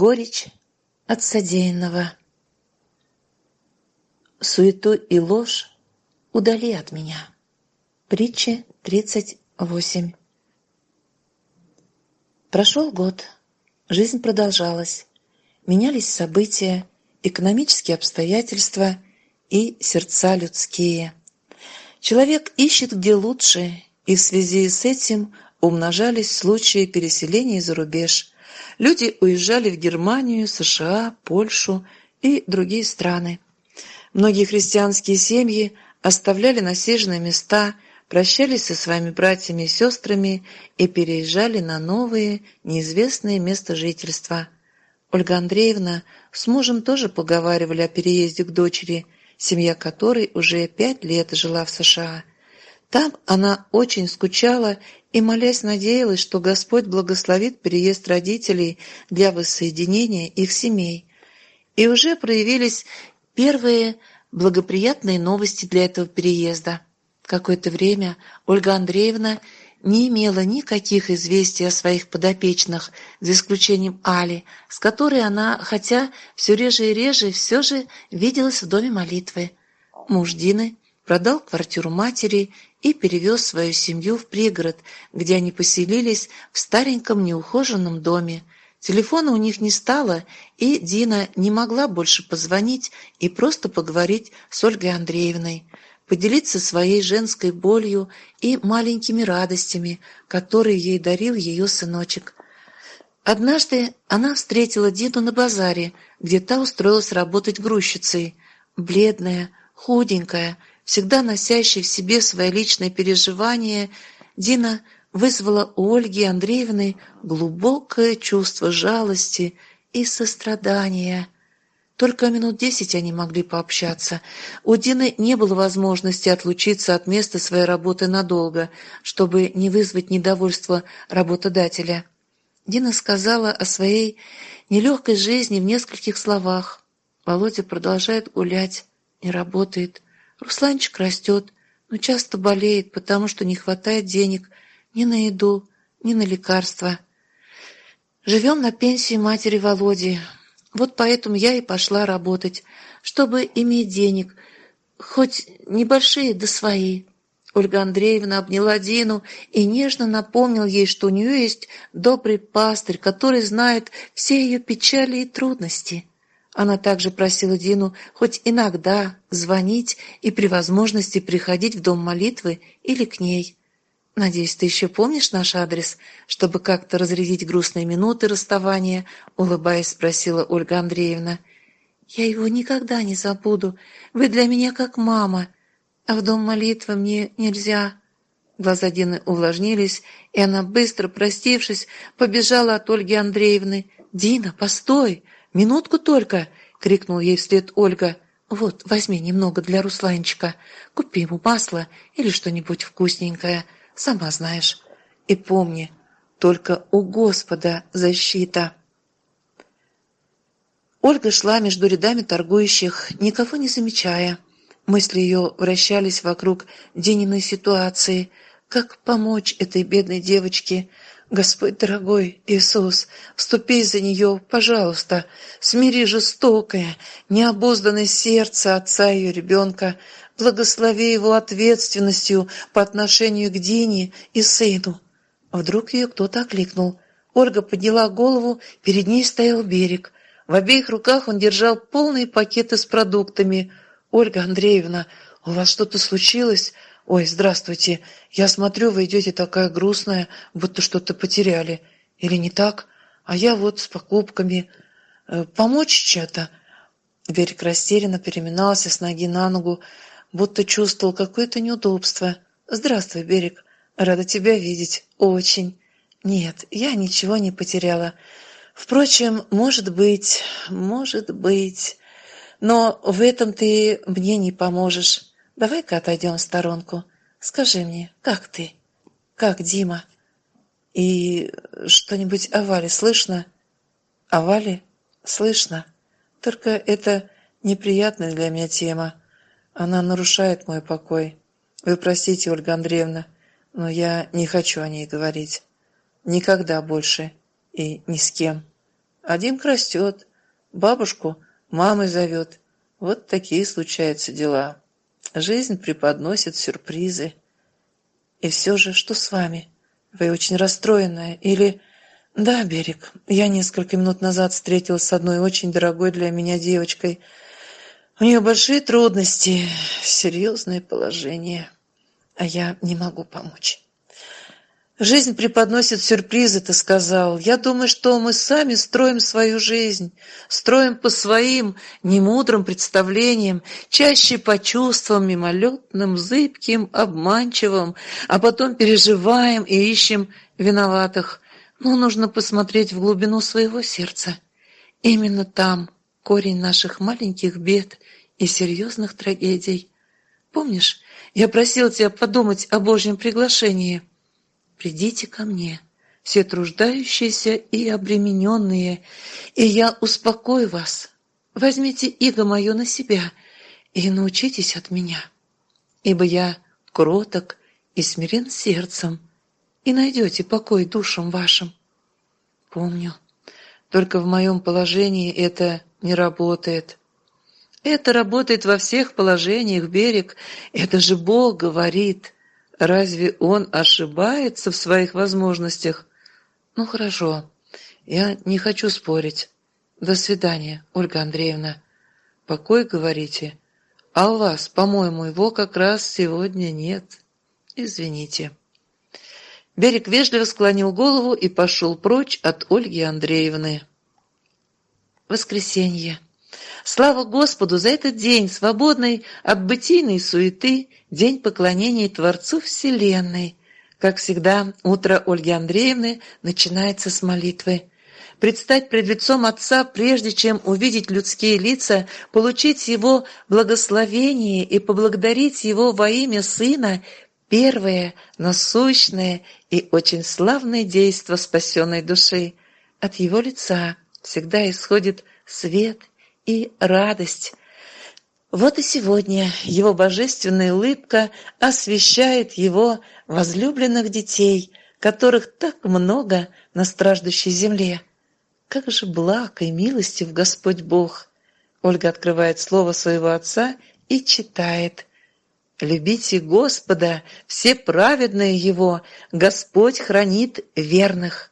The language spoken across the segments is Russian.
Горечь от содеянного. Суету и ложь удали от меня. Притча 38. Прошел год. Жизнь продолжалась. Менялись события, экономические обстоятельства и сердца людские. Человек ищет где лучше, и в связи с этим умножались случаи переселения за рубеж. Люди уезжали в Германию, США, Польшу и другие страны. Многие христианские семьи оставляли насиженные места, прощались со своими братьями и сестрами и переезжали на новые, неизвестные места жительства. Ольга Андреевна с мужем тоже поговаривали о переезде к дочери, семья которой уже пять лет жила в США. Там она очень скучала и, молясь, надеялась, что Господь благословит переезд родителей для воссоединения их семей. И уже проявились первые благоприятные новости для этого переезда. Какое-то время Ольга Андреевна не имела никаких известий о своих подопечных, за исключением Али, с которой она, хотя все реже и реже, все же виделась в доме молитвы. Муж Дины продал квартиру матери и перевез свою семью в пригород, где они поселились в стареньком неухоженном доме. Телефона у них не стало, и Дина не могла больше позвонить и просто поговорить с Ольгой Андреевной, поделиться своей женской болью и маленькими радостями, которые ей дарил ее сыночек. Однажды она встретила Дину на базаре, где та устроилась работать грузчицей. Бледная, худенькая, всегда носящая в себе свои личные переживания, Дина вызвала у Ольги Андреевны глубокое чувство жалости и сострадания. Только минут десять они могли пообщаться. У Дины не было возможности отлучиться от места своей работы надолго, чтобы не вызвать недовольство работодателя. Дина сказала о своей нелегкой жизни в нескольких словах. Володя продолжает гулять, не работает. Русланчик растет, но часто болеет, потому что не хватает денег ни на еду, ни на лекарства. Живем на пенсии матери Володи. Вот поэтому я и пошла работать, чтобы иметь денег, хоть небольшие, да свои. Ольга Андреевна обняла Дину и нежно напомнил ей, что у нее есть добрый пастырь, который знает все ее печали и трудности. Она также просила Дину хоть иногда звонить и при возможности приходить в дом молитвы или к ней. «Надеюсь, ты еще помнишь наш адрес, чтобы как-то разрядить грустные минуты расставания?» улыбаясь, спросила Ольга Андреевна. «Я его никогда не забуду. Вы для меня как мама. А в дом молитвы мне нельзя». Глаза Дины увлажнились, и она, быстро простившись, побежала от Ольги Андреевны. «Дина, постой! Минутку только!» — крикнул ей вслед Ольга. «Вот, возьми немного для Русланчика. Купи ему масло или что-нибудь вкусненькое». Сама знаешь. И помни, только у Господа защита. Ольга шла между рядами торгующих, никого не замечая. Мысли ее вращались вокруг Дениной ситуации. Как помочь этой бедной девочке? Господь дорогой, Иисус, вступи за нее, пожалуйста, смири жестокое, необузданное сердце отца ее ребенка, благослови его ответственностью по отношению к Дине и сыну. Вдруг ее кто-то окликнул. Ольга подняла голову, перед ней стоял берег. В обеих руках он держал полные пакеты с продуктами. «Ольга Андреевна, у вас что-то случилось?» «Ой, здравствуйте. Я смотрю, вы идете такая грустная, будто что-то потеряли. Или не так? А я вот с покупками. Э, помочь что-то?» Берег растерянно переминался с ноги на ногу, будто чувствовал какое-то неудобство. «Здравствуй, Берег. Рада тебя видеть. Очень. Нет, я ничего не потеряла. Впрочем, может быть, может быть. Но в этом ты мне не поможешь. Давай-ка отойдем в сторонку. Скажи мне, как ты? Как Дима? И что-нибудь о Вале слышно? О Вале? Слышно. Только это неприятная для меня тема. Она нарушает мой покой. Вы простите, Ольга Андреевна, но я не хочу о ней говорить. Никогда больше и ни с кем. А Димка растет, бабушку мамой зовет. Вот такие случаются дела. Жизнь преподносит сюрпризы. И все же, что с вами? Вы очень расстроенная или... Да, Берег, я несколько минут назад встретилась с одной очень дорогой для меня девочкой. У нее большие трудности, серьезное положение, а я не могу помочь. Жизнь преподносит сюрпризы, ты сказал. Я думаю, что мы сами строим свою жизнь, строим по своим немудрым представлениям, чаще по чувствам мимолетным, зыбким, обманчивым, а потом переживаем и ищем виноватых. Но нужно посмотреть в глубину своего сердца. Именно там корень наших маленьких бед и серьезных трагедий. Помнишь, я просил тебя подумать о Божьем приглашении – придите ко мне, все труждающиеся и обремененные, и я успокою вас. Возьмите иго мое на себя и научитесь от меня, ибо я кроток и смирен сердцем, и найдете покой душам вашим. Помню, только в моем положении это не работает. Это работает во всех положениях, берег. Это же Бог говорит. Разве он ошибается в своих возможностях? Ну, хорошо. Я не хочу спорить. До свидания, Ольга Андреевна. Покой, говорите. А у вас, по-моему, его как раз сегодня нет. Извините. Берег вежливо склонил голову и пошел прочь от Ольги Андреевны. Воскресенье. Слава Господу за этот день, свободный от бытийной суеты, день поклонения Творцу Вселенной. Как всегда, утро Ольги Андреевны начинается с молитвы. Предстать пред лицом Отца, прежде чем увидеть людские лица, получить Его благословение и поблагодарить Его во имя Сына – первое, насущное и очень славное действо спасенной души. От Его лица всегда исходит свет и радость. Вот и сегодня его божественная улыбка освещает его возлюбленных детей, которых так много на страждущей земле. Как же благ и милостив Господь Бог! Ольга открывает слово своего отца и читает. «Любите Господа, все праведные Его, Господь хранит верных».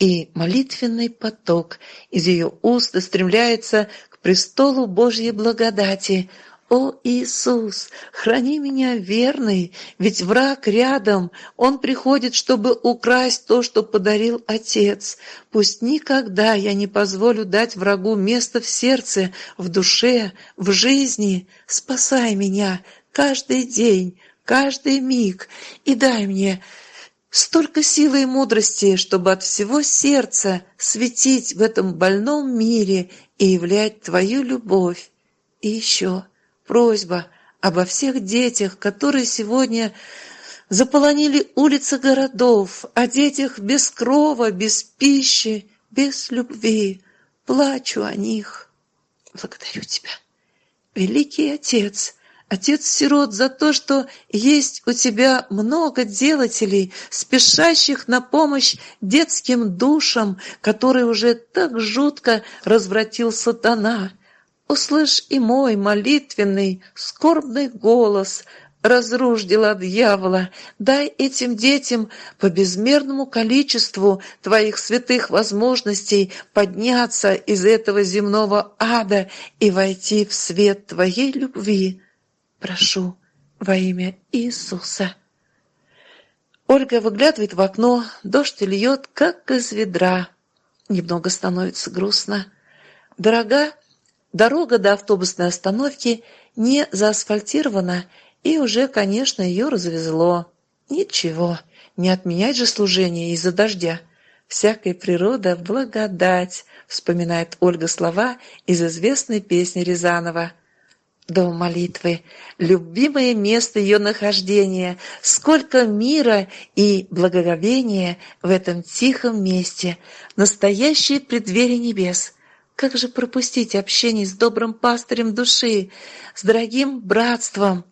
И молитвенный поток из ее уст устремляется престолу Божьей благодати. О Иисус, храни меня верный, ведь враг рядом, он приходит, чтобы украсть то, что подарил Отец. Пусть никогда я не позволю дать врагу место в сердце, в душе, в жизни. Спасай меня каждый день, каждый миг и дай мне столько силы и мудрости, чтобы от всего сердца светить в этом больном мире и являть Твою любовь. И еще просьба обо всех детях, которые сегодня заполонили улицы городов, о детях без крова, без пищи, без любви. Плачу о них. Благодарю Тебя, Великий Отец, Отец-сирот, за то, что есть у тебя много делателей, спешащих на помощь детским душам, которые уже так жутко развратил сатана. Услышь и мой молитвенный, скорбный голос, разрушь дела дьявола, дай этим детям по безмерному количеству твоих святых возможностей подняться из этого земного ада и войти в свет твоей любви. Прошу во имя Иисуса. Ольга выглядывает в окно, дождь льет, как из ведра. Немного становится грустно. Дорога, дорога до автобусной остановки не заасфальтирована, и уже, конечно, ее развезло. Ничего, не отменять же служение из-за дождя. Всякая природа — благодать, вспоминает Ольга слова из известной песни Рязанова — Дом молитвы, любимое место ее нахождения, сколько мира и благоговения в этом тихом месте, настоящее преддверие небес. Как же пропустить общение с добрым пастырем души, с дорогим братством?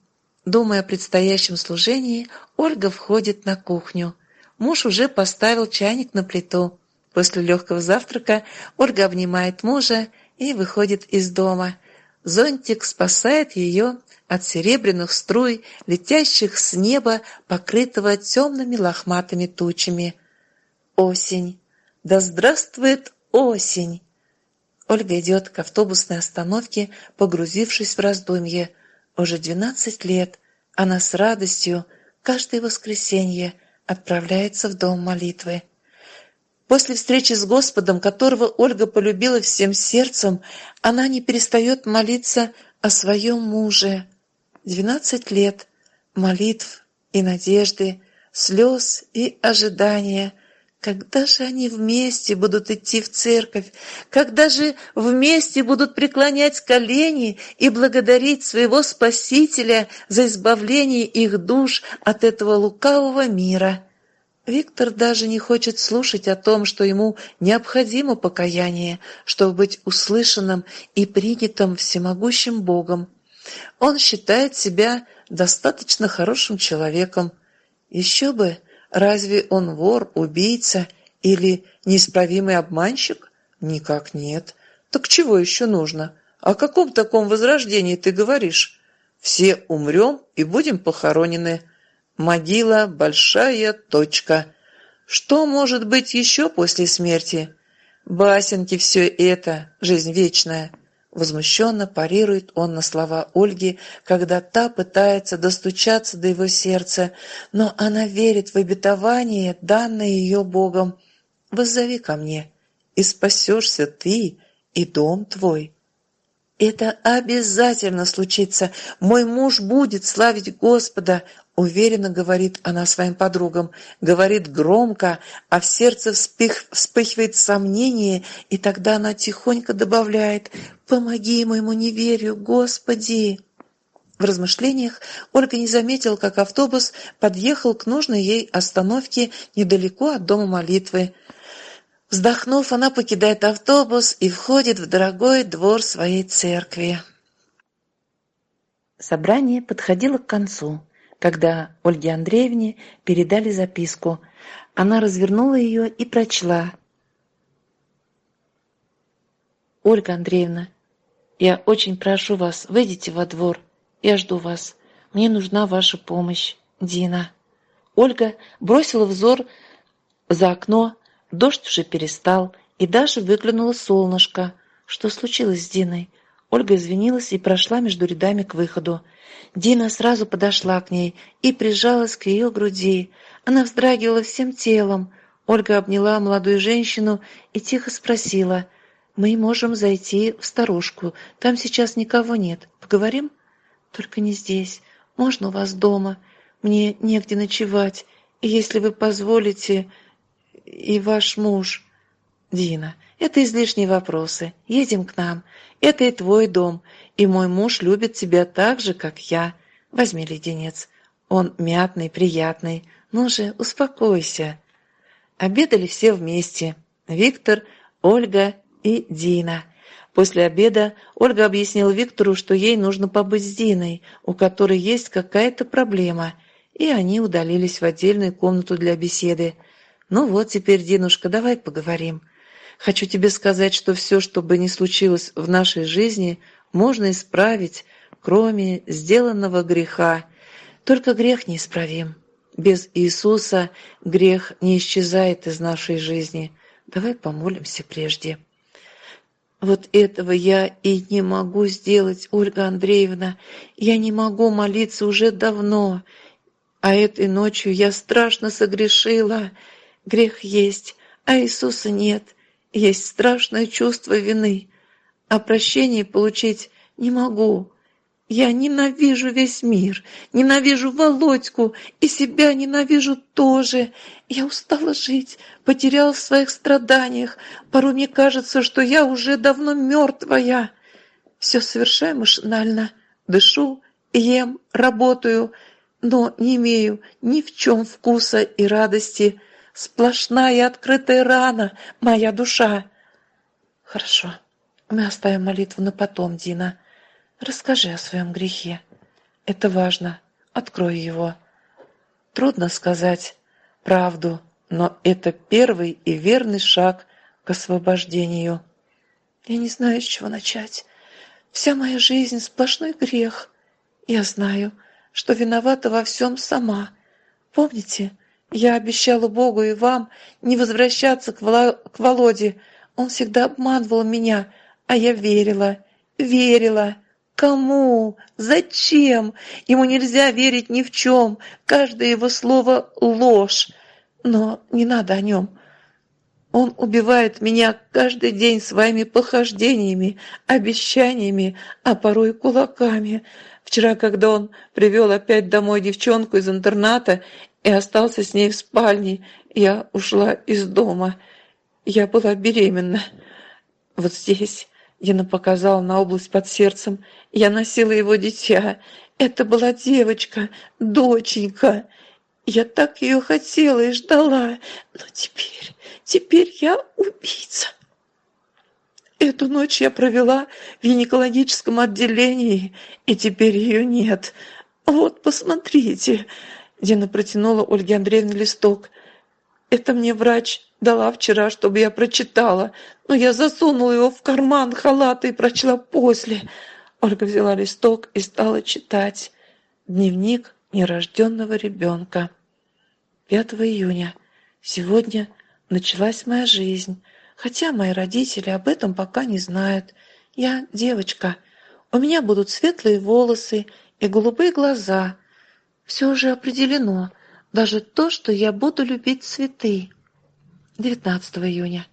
Думая о предстоящем служении, Ольга входит на кухню. Муж уже поставил чайник на плиту. После легкого завтрака Ольга обнимает мужа и выходит из дома. Зонтик спасает ее от серебряных струй, летящих с неба, покрытого темными лохматыми тучами. Осень! Да здравствует осень! Ольга идет к автобусной остановке, погрузившись в раздумье. Уже двенадцать лет она с радостью каждое воскресенье отправляется в дом молитвы. После встречи с Господом, которого Ольга полюбила всем сердцем, она не перестает молиться о своем муже. Двенадцать лет молитв и надежды, слез и ожидания. Когда же они вместе будут идти в церковь? Когда же вместе будут преклонять колени и благодарить своего Спасителя за избавление их душ от этого лукавого мира? Виктор даже не хочет слушать о том, что ему необходимо покаяние, чтобы быть услышанным и принятым всемогущим Богом. Он считает себя достаточно хорошим человеком. Еще бы, разве он вор, убийца или неисправимый обманщик? Никак нет. Так чего еще нужно? О каком таком возрождении ты говоришь? Все умрем и будем похоронены. Могила – большая точка. Что может быть еще после смерти? Басенки все это, жизнь вечная. Возмущенно парирует он на слова Ольги, когда та пытается достучаться до его сердца, но она верит в обетование, данное ее Богом. «Воззови ко мне, и спасешься ты и дом твой». Это обязательно случится. Мой муж будет славить Господа, уверенно говорит она своим подругам, говорит громко, а в сердце вспых, вспыхивает сомнение, и тогда она тихонько добавляет «Помоги моему неверию, Господи!» В размышлениях Ольга не заметила, как автобус подъехал к нужной ей остановке недалеко от дома молитвы. Вздохнув, она покидает автобус и входит в дорогой двор своей церкви. Собрание подходило к концу, когда Ольге Андреевне передали записку. Она развернула ее и прочла. «Ольга Андреевна, я очень прошу вас, выйдите во двор. Я жду вас. Мне нужна ваша помощь. Дина». Ольга бросила взор за окно, Дождь уже перестал, и даже выглянуло солнышко. Что случилось с Диной? Ольга извинилась и прошла между рядами к выходу. Дина сразу подошла к ней и прижалась к ее груди. Она вздрагивала всем телом. Ольга обняла молодую женщину и тихо спросила. «Мы можем зайти в сторожку. Там сейчас никого нет. Поговорим?» «Только не здесь. Можно у вас дома? Мне негде ночевать. И если вы позволите...» и ваш муж. Дина, это излишние вопросы. Едем к нам. Это и твой дом, и мой муж любит тебя так же, как я. Возьми леденец. Он мятный, приятный. Ну же, успокойся. Обедали все вместе. Виктор, Ольга и Дина. После обеда Ольга объяснила Виктору, что ей нужно побыть с Диной, у которой есть какая-то проблема, и они удалились в отдельную комнату для беседы – «Ну вот теперь, Динушка, давай поговорим. Хочу тебе сказать, что все, что бы ни случилось в нашей жизни, можно исправить, кроме сделанного греха. Только грех неисправим. Без Иисуса грех не исчезает из нашей жизни. Давай помолимся прежде». Вот этого я и не могу сделать, Ольга Андреевна. Я не могу молиться уже давно. А этой ночью я страшно согрешила. Грех есть, а Иисуса нет. Есть страшное чувство вины. А прощение получить не могу. Я ненавижу весь мир, ненавижу Володьку и себя ненавижу тоже. Я устала жить, потеряла в своих страданиях. Порой мне кажется, что я уже давно мертвая. Все совершаю машинально. Дышу, ем, работаю, но не имею ни в чем вкуса и радости. Сплошная открытая рана, моя душа. Хорошо, мы оставим молитву на потом, Дина. Расскажи о своем грехе. Это важно. Открой его. Трудно сказать правду но это первый и верный шаг к освобождению. Я не знаю, с чего начать. Вся моя жизнь — сплошной грех. Я знаю, что виновата во всем сама. Помните, я обещала Богу и вам не возвращаться к, Воло... к Володе. Он всегда обманывал меня, а я верила, верила. Кому? Зачем? Ему нельзя верить ни в чем. Каждое его слово — ложь. Но не надо о нем. Он убивает меня каждый день своими похождениями, обещаниями, а порой кулаками. Вчера, когда он привел опять домой девчонку из интерната и остался с ней в спальне, я ушла из дома. Я была беременна. Вот здесь Яна показала на область под сердцем. Я носила его дитя. Это была девочка, доченька. Я так ее хотела и ждала. Но теперь, теперь я убийца. Эту ночь я провела в гинекологическом отделении, и теперь ее нет. Вот, посмотрите. Дина протянула Ольге Андреевне листок. Это мне врач дала вчера, чтобы я прочитала, но я засунула его в карман халата и прочла после. Ольга взяла листок и стала читать. Дневник нерожденного ребенка. 5 июня. Сегодня началась моя жизнь, хотя мои родители об этом пока не знают. Я девочка. У меня будут светлые волосы и голубые глаза. Все уже определено, даже то, что я буду любить цветы. 19 июня.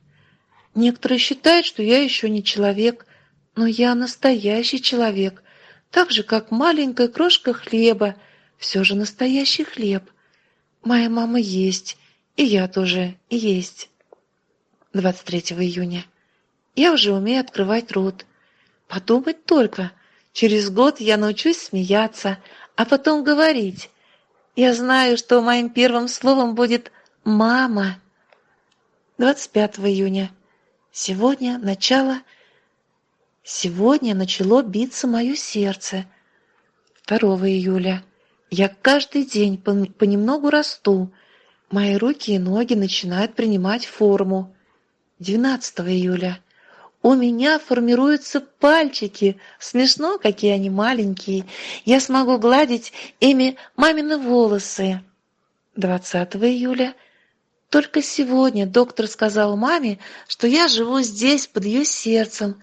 Некоторые считают, что я еще не человек, но я настоящий человек, так же, как маленькая крошка хлеба, все же настоящий хлеб. Моя мама есть, и я тоже есть. 23 июня. Я уже умею открывать рот. Подумать только, через год я научусь смеяться, а потом говорить. Я знаю, что моим первым словом будет «мама». 25 июня. Сегодня начало... Сегодня начало биться мое сердце. 2 июля. Я каждый день понемногу расту. Мои руки и ноги начинают принимать форму. 12 июля. У меня формируются пальчики. Смешно, какие они маленькие. Я смогу гладить ими мамины волосы. 20 июля. Только сегодня доктор сказал маме, что я живу здесь, под ее сердцем.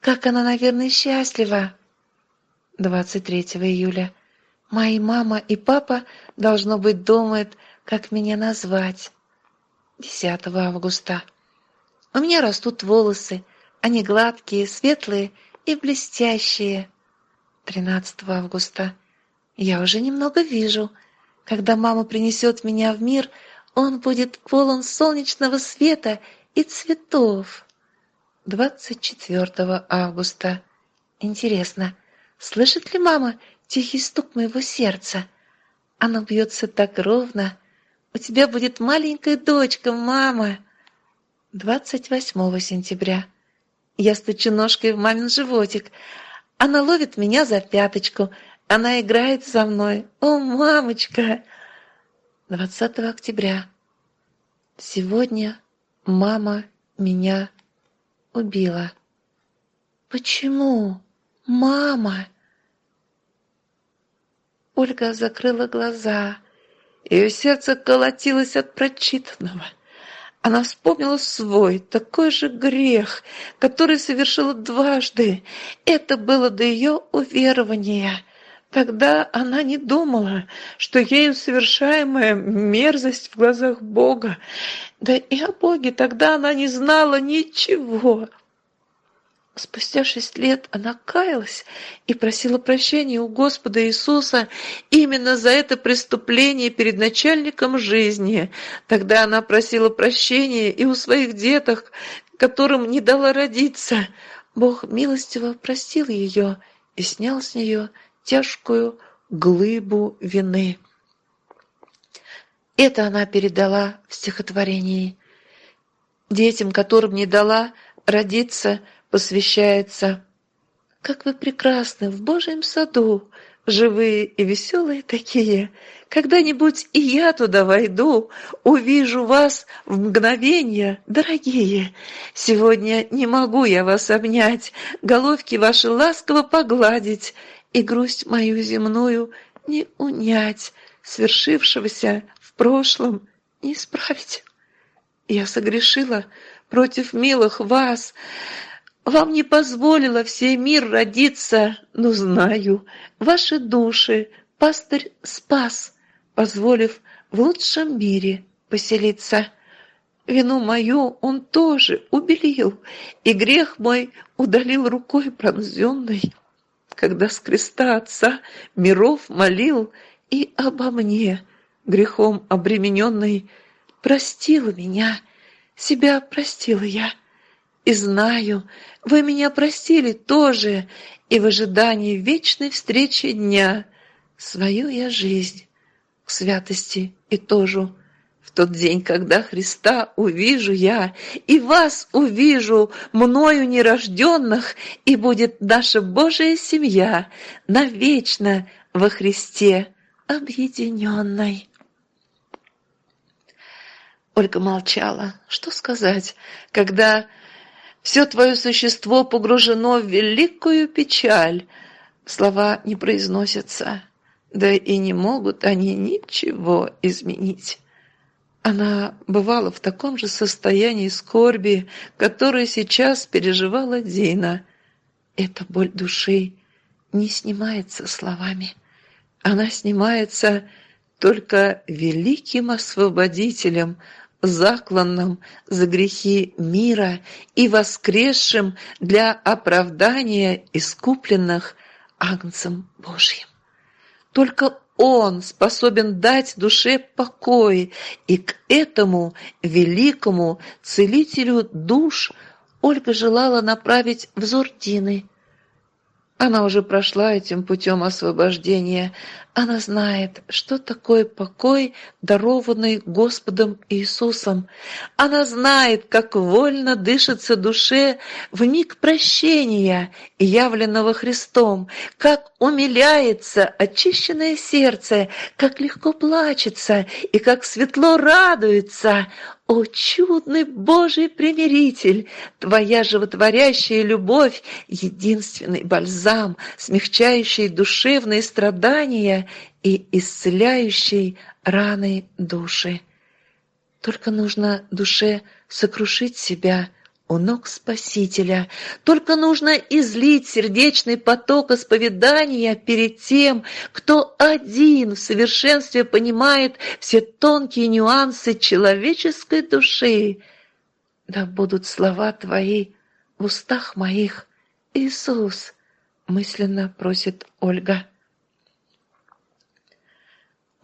Как она, наверное, счастлива. 23 июля. Мои мама и папа, должно быть, думают, как меня назвать. 10 августа. У меня растут волосы. Они гладкие, светлые и блестящие. 13 августа. Я уже немного вижу. Когда мама принесет меня в мир, он будет полон солнечного света и цветов. 24 августа. Интересно, слышит ли мама тихий стук моего сердца? Оно бьется так ровно. У тебя будет маленькая дочка, мама. 28 сентября. Я стучу ножкой в мамин животик. Она ловит меня за пяточку. Она играет со мной. О, мамочка! 20 октября. Сегодня мама меня убила. Почему? Мама! Ольга закрыла глаза. Ее сердце колотилось от прочитанного. Она вспомнила свой, такой же грех, который совершила дважды. Это было до ее уверования. Тогда она не думала, что ею совершаемая мерзость в глазах Бога. Да и о Боге тогда она не знала ничего. Спустя шесть лет она каялась и просила прощения у Господа Иисуса именно за это преступление перед начальником жизни. Тогда она просила прощения и у своих деток, которым не дала родиться. Бог милостиво простил ее и снял с нее тяжкую глыбу вины. Это она передала в стихотворении. Детям, которым не дала родиться – посвящается. Как вы прекрасны в Божьем саду, живые и веселые такие. Когда-нибудь и я туда войду, увижу вас в мгновение, дорогие. Сегодня не могу я вас обнять, головки ваши ласково погладить и грусть мою земную не унять, свершившегося в прошлом не исправить. Я согрешила против милых вас, вам не позволила всей мир родиться, но знаю, ваши души пастырь спас, позволив в лучшем мире поселиться. Вину мою он тоже убелил, и грех мой удалил рукой пронзенной, когда с креста Отца миров молил и обо мне, грехом обремененной, простила меня, себя простила я. И знаю, вы меня простили тоже, и в ожидании вечной встречи дня свою я жизнь к святости и тоже в тот день, когда Христа увижу я, и вас увижу, мною нерожденных, и будет наша Божия семья навечно во Христе объединенной. Ольга молчала. Что сказать, когда все твое существо погружено в великую печаль. Слова не произносятся, да и не могут они ничего изменить. Она бывала в таком же состоянии скорби, которое сейчас переживала Дина. Эта боль души не снимается словами. Она снимается только великим освободителем – закланным за грехи мира и воскресшим для оправдания искупленных Агнцем Божьим. Только Он способен дать душе покой, и к этому великому целителю душ Ольга желала направить взор Дины. Она уже прошла этим путем освобождения. Она знает, что такое покой, дарованный Господом Иисусом. Она знает, как вольно дышится душе в миг прощения, явленного Христом, как умиляется очищенное сердце, как легко плачется и как светло радуется. О, чудный Божий примиритель! Твоя животворящая любовь — единственный бальзам, смягчающий душевные страдания и исцеляющей раны души. Только нужно душе сокрушить себя у ног Спасителя. Только нужно излить сердечный поток исповедания перед тем, кто один в совершенстве понимает все тонкие нюансы человеческой души. Да будут слова Твои в устах моих, Иисус, мысленно просит Ольга.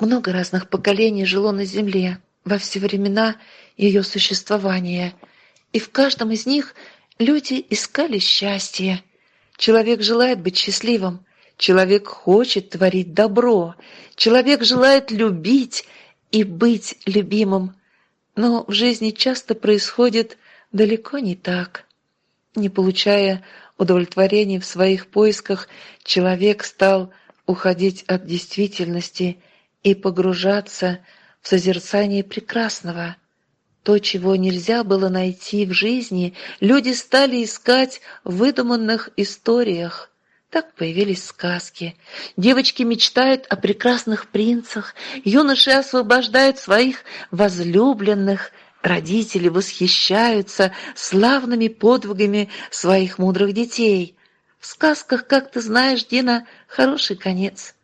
Много разных поколений жило на земле во все времена ее существования, и в каждом из них люди искали счастье. Человек желает быть счастливым, человек хочет творить добро, человек желает любить и быть любимым. Но в жизни часто происходит далеко не так. Не получая удовлетворения в своих поисках, человек стал уходить от действительности – и погружаться в созерцание прекрасного. То, чего нельзя было найти в жизни, люди стали искать в выдуманных историях. Так появились сказки. Девочки мечтают о прекрасных принцах, юноши освобождают своих возлюбленных, родители восхищаются славными подвигами своих мудрых детей. В сказках, как ты знаешь, Дина, хороший конец –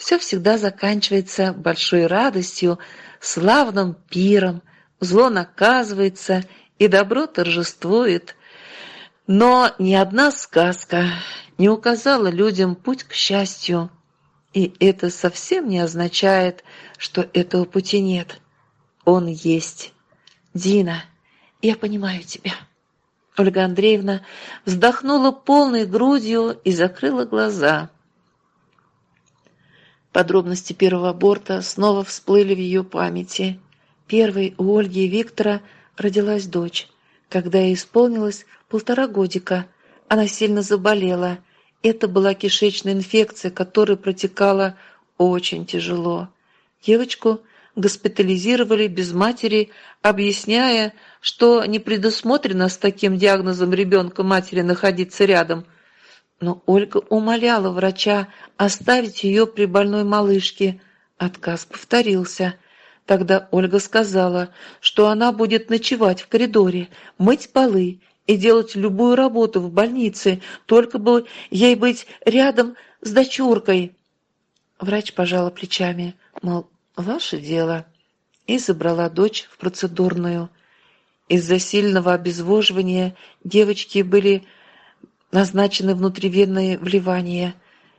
все всегда заканчивается большой радостью, славным пиром, зло наказывается и добро торжествует. Но ни одна сказка не указала людям путь к счастью, и это совсем не означает, что этого пути нет. Он есть. Дина, я понимаю тебя. Ольга Андреевна вздохнула полной грудью и закрыла глаза. Подробности первого аборта снова всплыли в ее памяти. Первой у Ольги и Виктора родилась дочь. Когда ей исполнилось полтора годика, она сильно заболела, Это была кишечная инфекция, которая протекала очень тяжело. Девочку госпитализировали без матери, объясняя, что не предусмотрено с таким диагнозом ребенка матери находиться рядом. Но Ольга умоляла врача оставить ее при больной малышке. Отказ повторился. Тогда Ольга сказала, что она будет ночевать в коридоре, мыть полы и делать любую работу в больнице, только бы ей быть рядом с дочуркой. Врач пожала плечами, мол, ваше дело, и забрала дочь в процедурную. Из-за сильного обезвоживания девочки были назначены внутривенные вливания.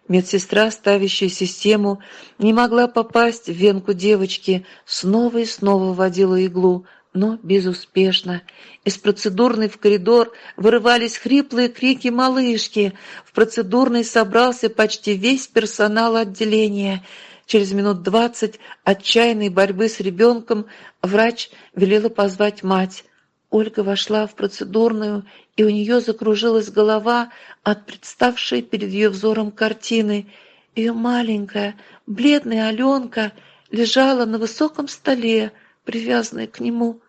Медсестра, ставящая систему, не могла попасть в венку девочки, снова и снова вводила иглу, но безуспешно. Из процедурной в коридор вырывались хриплые крики малышки. В процедурной собрался почти весь персонал отделения. Через минут двадцать отчаянной борьбы с ребенком врач велела позвать мать. Ольга вошла в процедурную, и у нее закружилась голова от представшей перед ее взором картины. Ее маленькая, бледная Аленка лежала на высоком столе, привязанной к нему.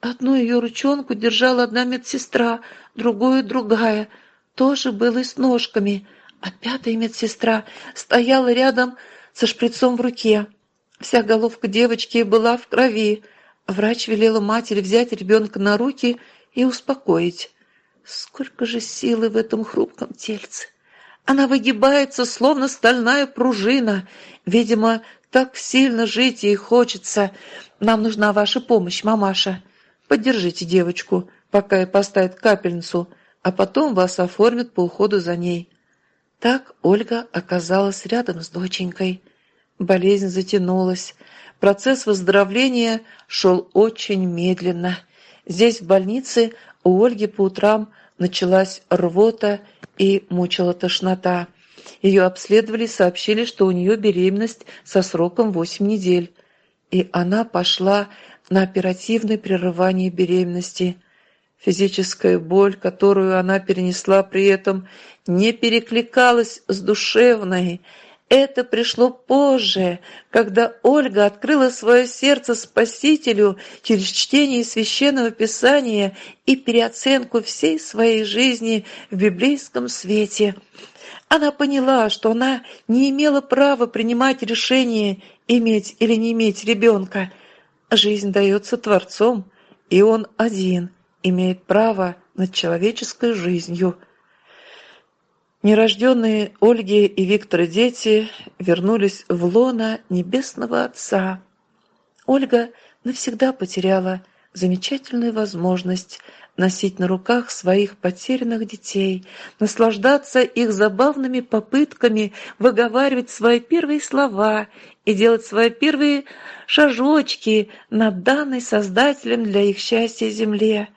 Одну ее ручонку держала одна медсестра, другую другая, тоже была с ножками, а пятая медсестра стояла рядом со шприцом в руке. Вся головка девочки была в крови. Врач велела матери взять ребенка на руки и успокоить. Сколько же силы в этом хрупком тельце! Она выгибается, словно стальная пружина. Видимо, так сильно жить ей хочется. Нам нужна ваша помощь, мамаша. Поддержите девочку, пока ей поставят капельницу, а потом вас оформят по уходу за ней». Так Ольга оказалась рядом с доченькой. Болезнь затянулась. Процесс выздоровления шел очень медленно. Здесь, в больнице, у Ольги по утрам началась рвота и мучила тошнота. Ее обследовали, сообщили, что у нее беременность со сроком 8 недель. И она пошла на оперативное прерывание беременности. Физическая боль, которую она перенесла при этом, не перекликалась с душевной. Это пришло позже, когда Ольга открыла свое сердце Спасителю через чтение Священного Писания и переоценку всей своей жизни в библейском свете. Она поняла, что она не имела права принимать решение, иметь или не иметь ребенка. Жизнь дается Творцом, и Он один имеет право над человеческой жизнью. Нерожденные Ольги и Виктора дети вернулись в лона Небесного Отца. Ольга навсегда потеряла замечательную возможность носить на руках своих потерянных детей, наслаждаться их забавными попытками выговаривать свои первые слова и делать свои первые шажочки над данной Создателем для их счастья земле.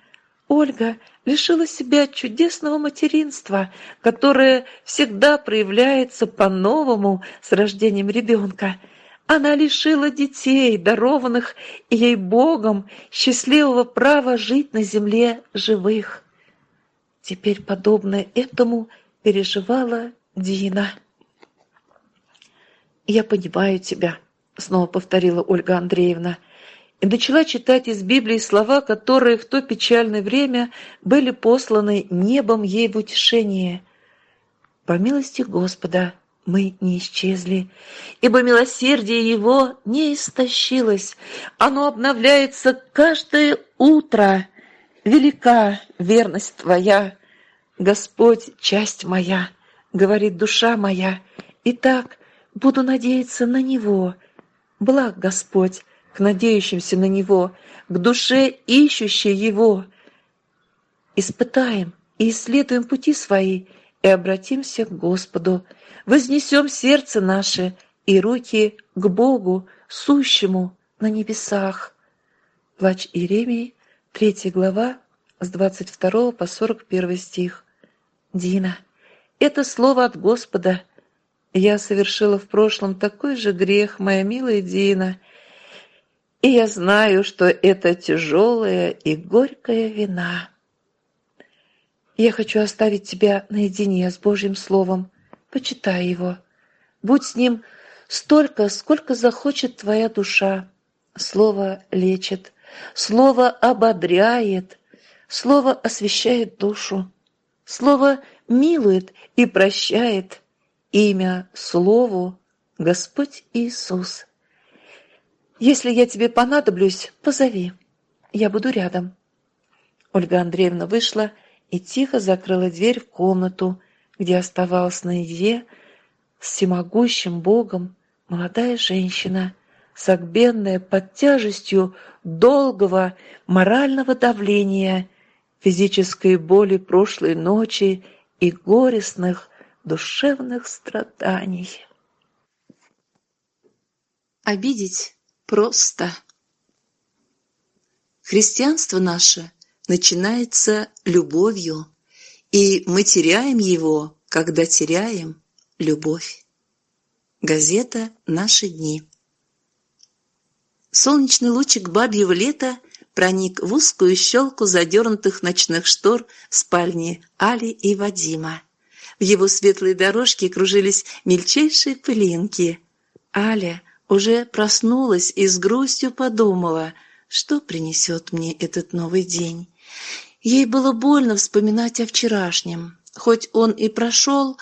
Ольга лишила себя чудесного материнства, которое всегда проявляется по-новому с рождением ребенка – она лишила детей, дарованных ей Богом, счастливого права жить на земле живых. Теперь подобное этому переживала Дина. «Я понимаю тебя», — снова повторила Ольга Андреевна, и начала читать из Библии слова, которые в то печальное время были посланы небом ей в утешение. «По милости Господа, мы не исчезли, ибо милосердие Его не истощилось, оно обновляется каждое утро. Велика верность Твоя, Господь, часть моя, говорит душа моя, и так буду надеяться на Него. Благ Господь к надеющимся на Него, к душе, ищущей Его. Испытаем и исследуем пути свои и обратимся к Господу, вознесем сердце наше и руки к Богу, сущему на небесах. Плач Иеремии, 3 глава, с 22 по 41 стих. Дина, это слово от Господа. Я совершила в прошлом такой же грех, моя милая Дина, и я знаю, что это тяжелая и горькая вина. Я хочу оставить тебя наедине с Божьим Словом, почитай его. Будь с ним столько, сколько захочет твоя душа. Слово лечит, слово ободряет, слово освещает душу, слово милует и прощает. Имя Слову — Господь Иисус. Если я тебе понадоблюсь, позови. Я буду рядом. Ольга Андреевна вышла и тихо закрыла дверь в комнату, где оставалась наедине с всемогущим Богом молодая женщина, согбенная под тяжестью долгого морального давления, физической боли прошлой ночи и горестных душевных страданий. Обидеть просто. Христианство наше начинается любовью, и мы теряем его, когда теряем любовь. Газета «Наши дни». Солнечный лучик бабьего лета проник в узкую щелку задернутых ночных штор в спальне Али и Вадима. В его светлой дорожке кружились мельчайшие пылинки. Аля уже проснулась и с грустью подумала, что принесет мне этот новый день. Ей было больно вспоминать о вчерашнем. Хоть он и прошел,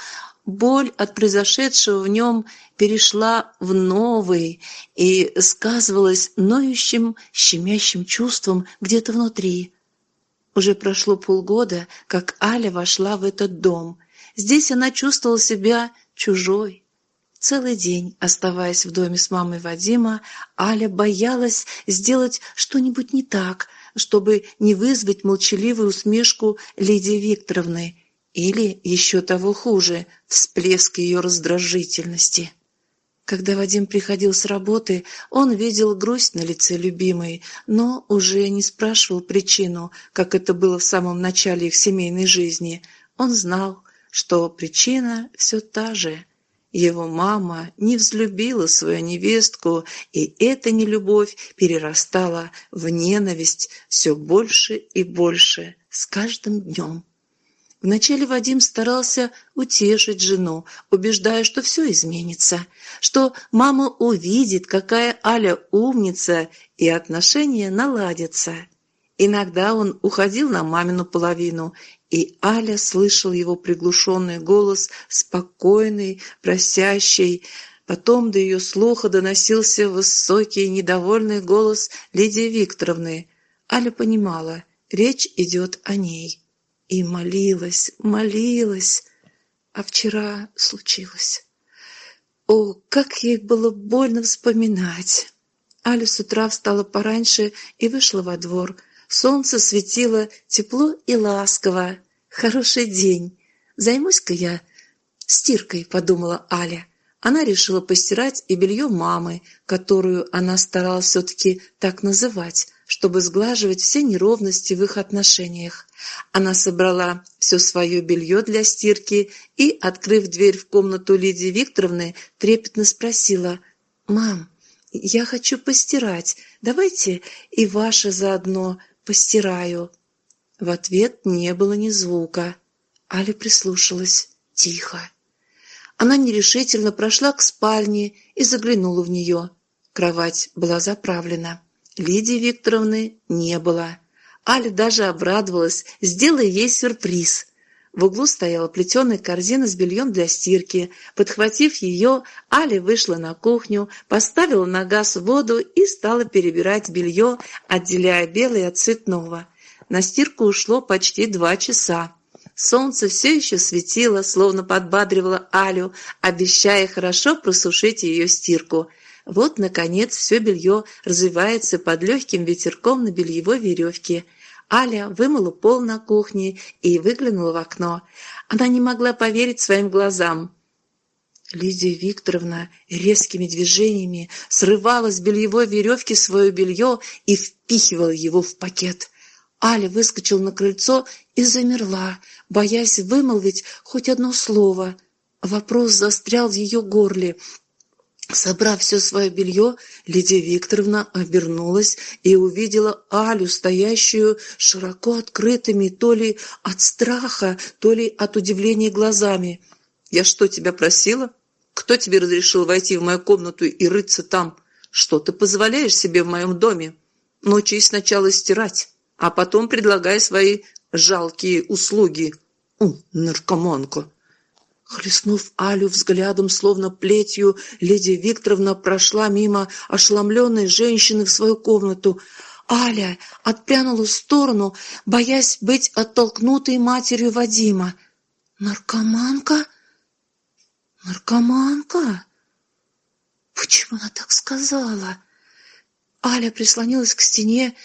боль от произошедшего в нем перешла в новый и сказывалась ноющим, щемящим чувством где-то внутри. Уже прошло полгода, как Аля вошла в этот дом. Здесь она чувствовала себя чужой. Целый день, оставаясь в доме с мамой Вадима, Аля боялась сделать что-нибудь не так, чтобы не вызвать молчаливую усмешку Лидии Викторовны или, еще того хуже, всплеск ее раздражительности. Когда Вадим приходил с работы, он видел грусть на лице любимой, но уже не спрашивал причину, как это было в самом начале их семейной жизни. Он знал, что причина все та же. Его мама не взлюбила свою невестку, и эта нелюбовь перерастала в ненависть все больше и больше с каждым днем. Вначале Вадим старался утешить жену, убеждая, что все изменится, что мама увидит, какая Аля умница, и отношения наладятся. Иногда он уходил на мамину половину и Аля слышал его приглушенный голос, спокойный, просящий. Потом до ее слуха доносился высокий, недовольный голос Лидии Викторовны. Аля понимала, речь идет о ней. И молилась, молилась. А вчера случилось. О, как ей было больно вспоминать! Аля с утра встала пораньше и вышла во двор – Солнце светило тепло и ласково. Хороший день. Займусь-ка я стиркой, подумала Аля. Она решила постирать и белье мамы, которую она старалась все-таки так называть, чтобы сглаживать все неровности в их отношениях. Она собрала все свое белье для стирки и, открыв дверь в комнату Лидии Викторовны, трепетно спросила «Мам, я хочу постирать, давайте и ваше заодно, постираю». В ответ не было ни звука. Аля прислушалась. Тихо. Она нерешительно прошла к спальне и заглянула в нее. Кровать была заправлена. Лидии Викторовны не было. Аля даже обрадовалась, сделая ей сюрприз. В углу стояла плетеная корзина с бельем для стирки. Подхватив ее, Аля вышла на кухню, поставила на газ воду и стала перебирать белье, отделяя белое от цветного. На стирку ушло почти два часа. Солнце все еще светило, словно подбадривало Алю, обещая хорошо просушить ее стирку. Вот, наконец, все белье развивается под легким ветерком на бельевой веревке – Аля вымыла пол на кухне и выглянула в окно. Она не могла поверить своим глазам. Лидия Викторовна резкими движениями срывала с бельевой веревки свое белье и впихивала его в пакет. Аля выскочила на крыльцо и замерла, боясь вымолвить хоть одно слово. Вопрос застрял в ее горле, Собрав все свое белье, Лидия Викторовна обернулась и увидела Алю, стоящую широко открытыми то ли от страха, то ли от удивления глазами. Я что, тебя просила? Кто тебе разрешил войти в мою комнату и рыться там? Что ты позволяешь себе в моем доме? Научись сначала стирать, а потом предлагай свои жалкие услуги. У, наркоманка!» Хлестнув Алю взглядом, словно плетью, леди Викторовна прошла мимо ошеломленной женщины в свою комнату. Аля отпрянула в сторону, боясь быть оттолкнутой матерью Вадима. «Наркоманка? Наркоманка? Почему она так сказала?» Аля прислонилась к стене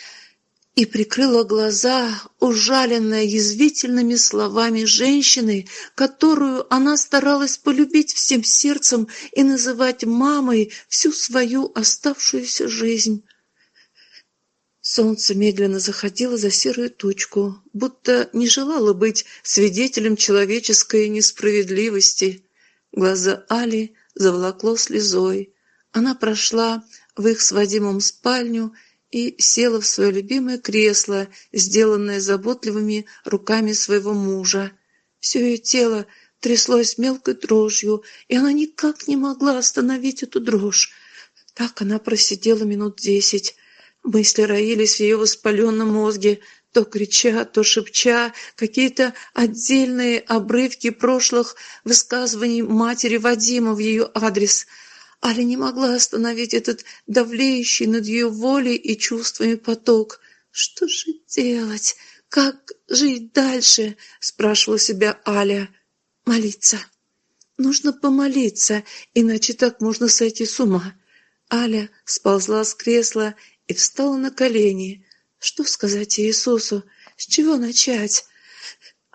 и прикрыла глаза, ужаленная язвительными словами женщины, которую она старалась полюбить всем сердцем и называть мамой всю свою оставшуюся жизнь. Солнце медленно заходило за серую точку, будто не желало быть свидетелем человеческой несправедливости. Глаза Али заволокло слезой. Она прошла в их с Вадимом спальню и села в свое любимое кресло, сделанное заботливыми руками своего мужа. Все ее тело тряслось мелкой дрожью, и она никак не могла остановить эту дрожь. Так она просидела минут десять. Мысли роились в ее воспаленном мозге, то крича, то шепча какие-то отдельные обрывки прошлых высказываний матери Вадима в ее адрес – Аля не могла остановить этот давлеющий над ее волей и чувствами поток. «Что же делать? Как жить дальше?» – спрашивала себя Аля. «Молиться. Нужно помолиться, иначе так можно сойти с ума». Аля сползла с кресла и встала на колени. Что сказать Иисусу? С чего начать?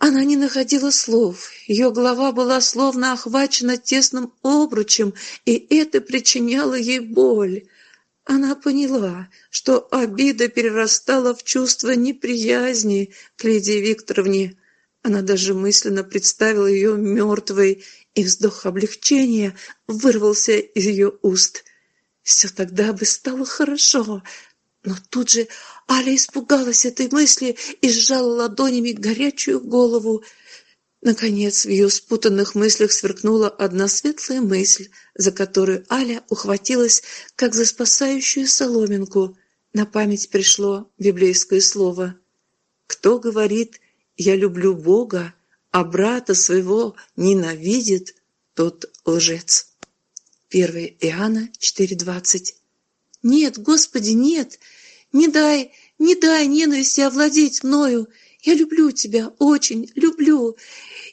Она не находила слов, ее голова была словно охвачена тесным обручем, и это причиняло ей боль. Она поняла, что обида перерастала в чувство неприязни к Лидии Викторовне. Она даже мысленно представила ее мертвой, и вздох облегчения вырвался из ее уст. Все тогда бы стало хорошо, но тут же Аля испугалась этой мысли и сжала ладонями горячую голову. Наконец, в ее спутанных мыслях сверкнула одна светлая мысль, за которую Аля ухватилась, как за спасающую соломинку. На память пришло библейское слово. «Кто говорит, я люблю Бога, а брата своего ненавидит, тот лжец». 1 Иоанна 4.20 «Нет, Господи, нет! Не дай, не дай ненависти овладеть мною! Я люблю тебя, очень люблю!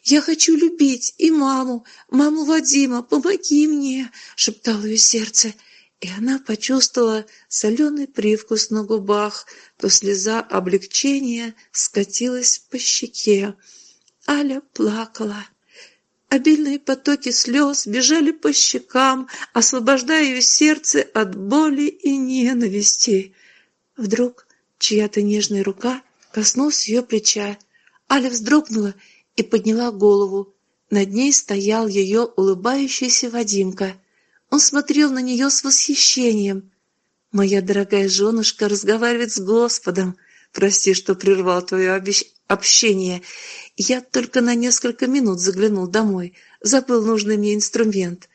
Я хочу любить и маму, маму Вадима, помоги мне!» — шептало ее сердце. И она почувствовала соленый привкус на губах, то слеза облегчения скатилась по щеке. Аля плакала. Обильные потоки слез бежали по щекам, освобождая ее сердце от боли и ненависти. Вдруг чья-то нежная рука коснулась ее плеча. Аля вздрогнула и подняла голову. Над ней стоял ее улыбающийся Вадимка. Он смотрел на нее с восхищением. «Моя дорогая женушка разговаривает с Господом. Прости, что прервал твое общение. Я только на несколько минут заглянул домой, забыл нужный мне инструмент.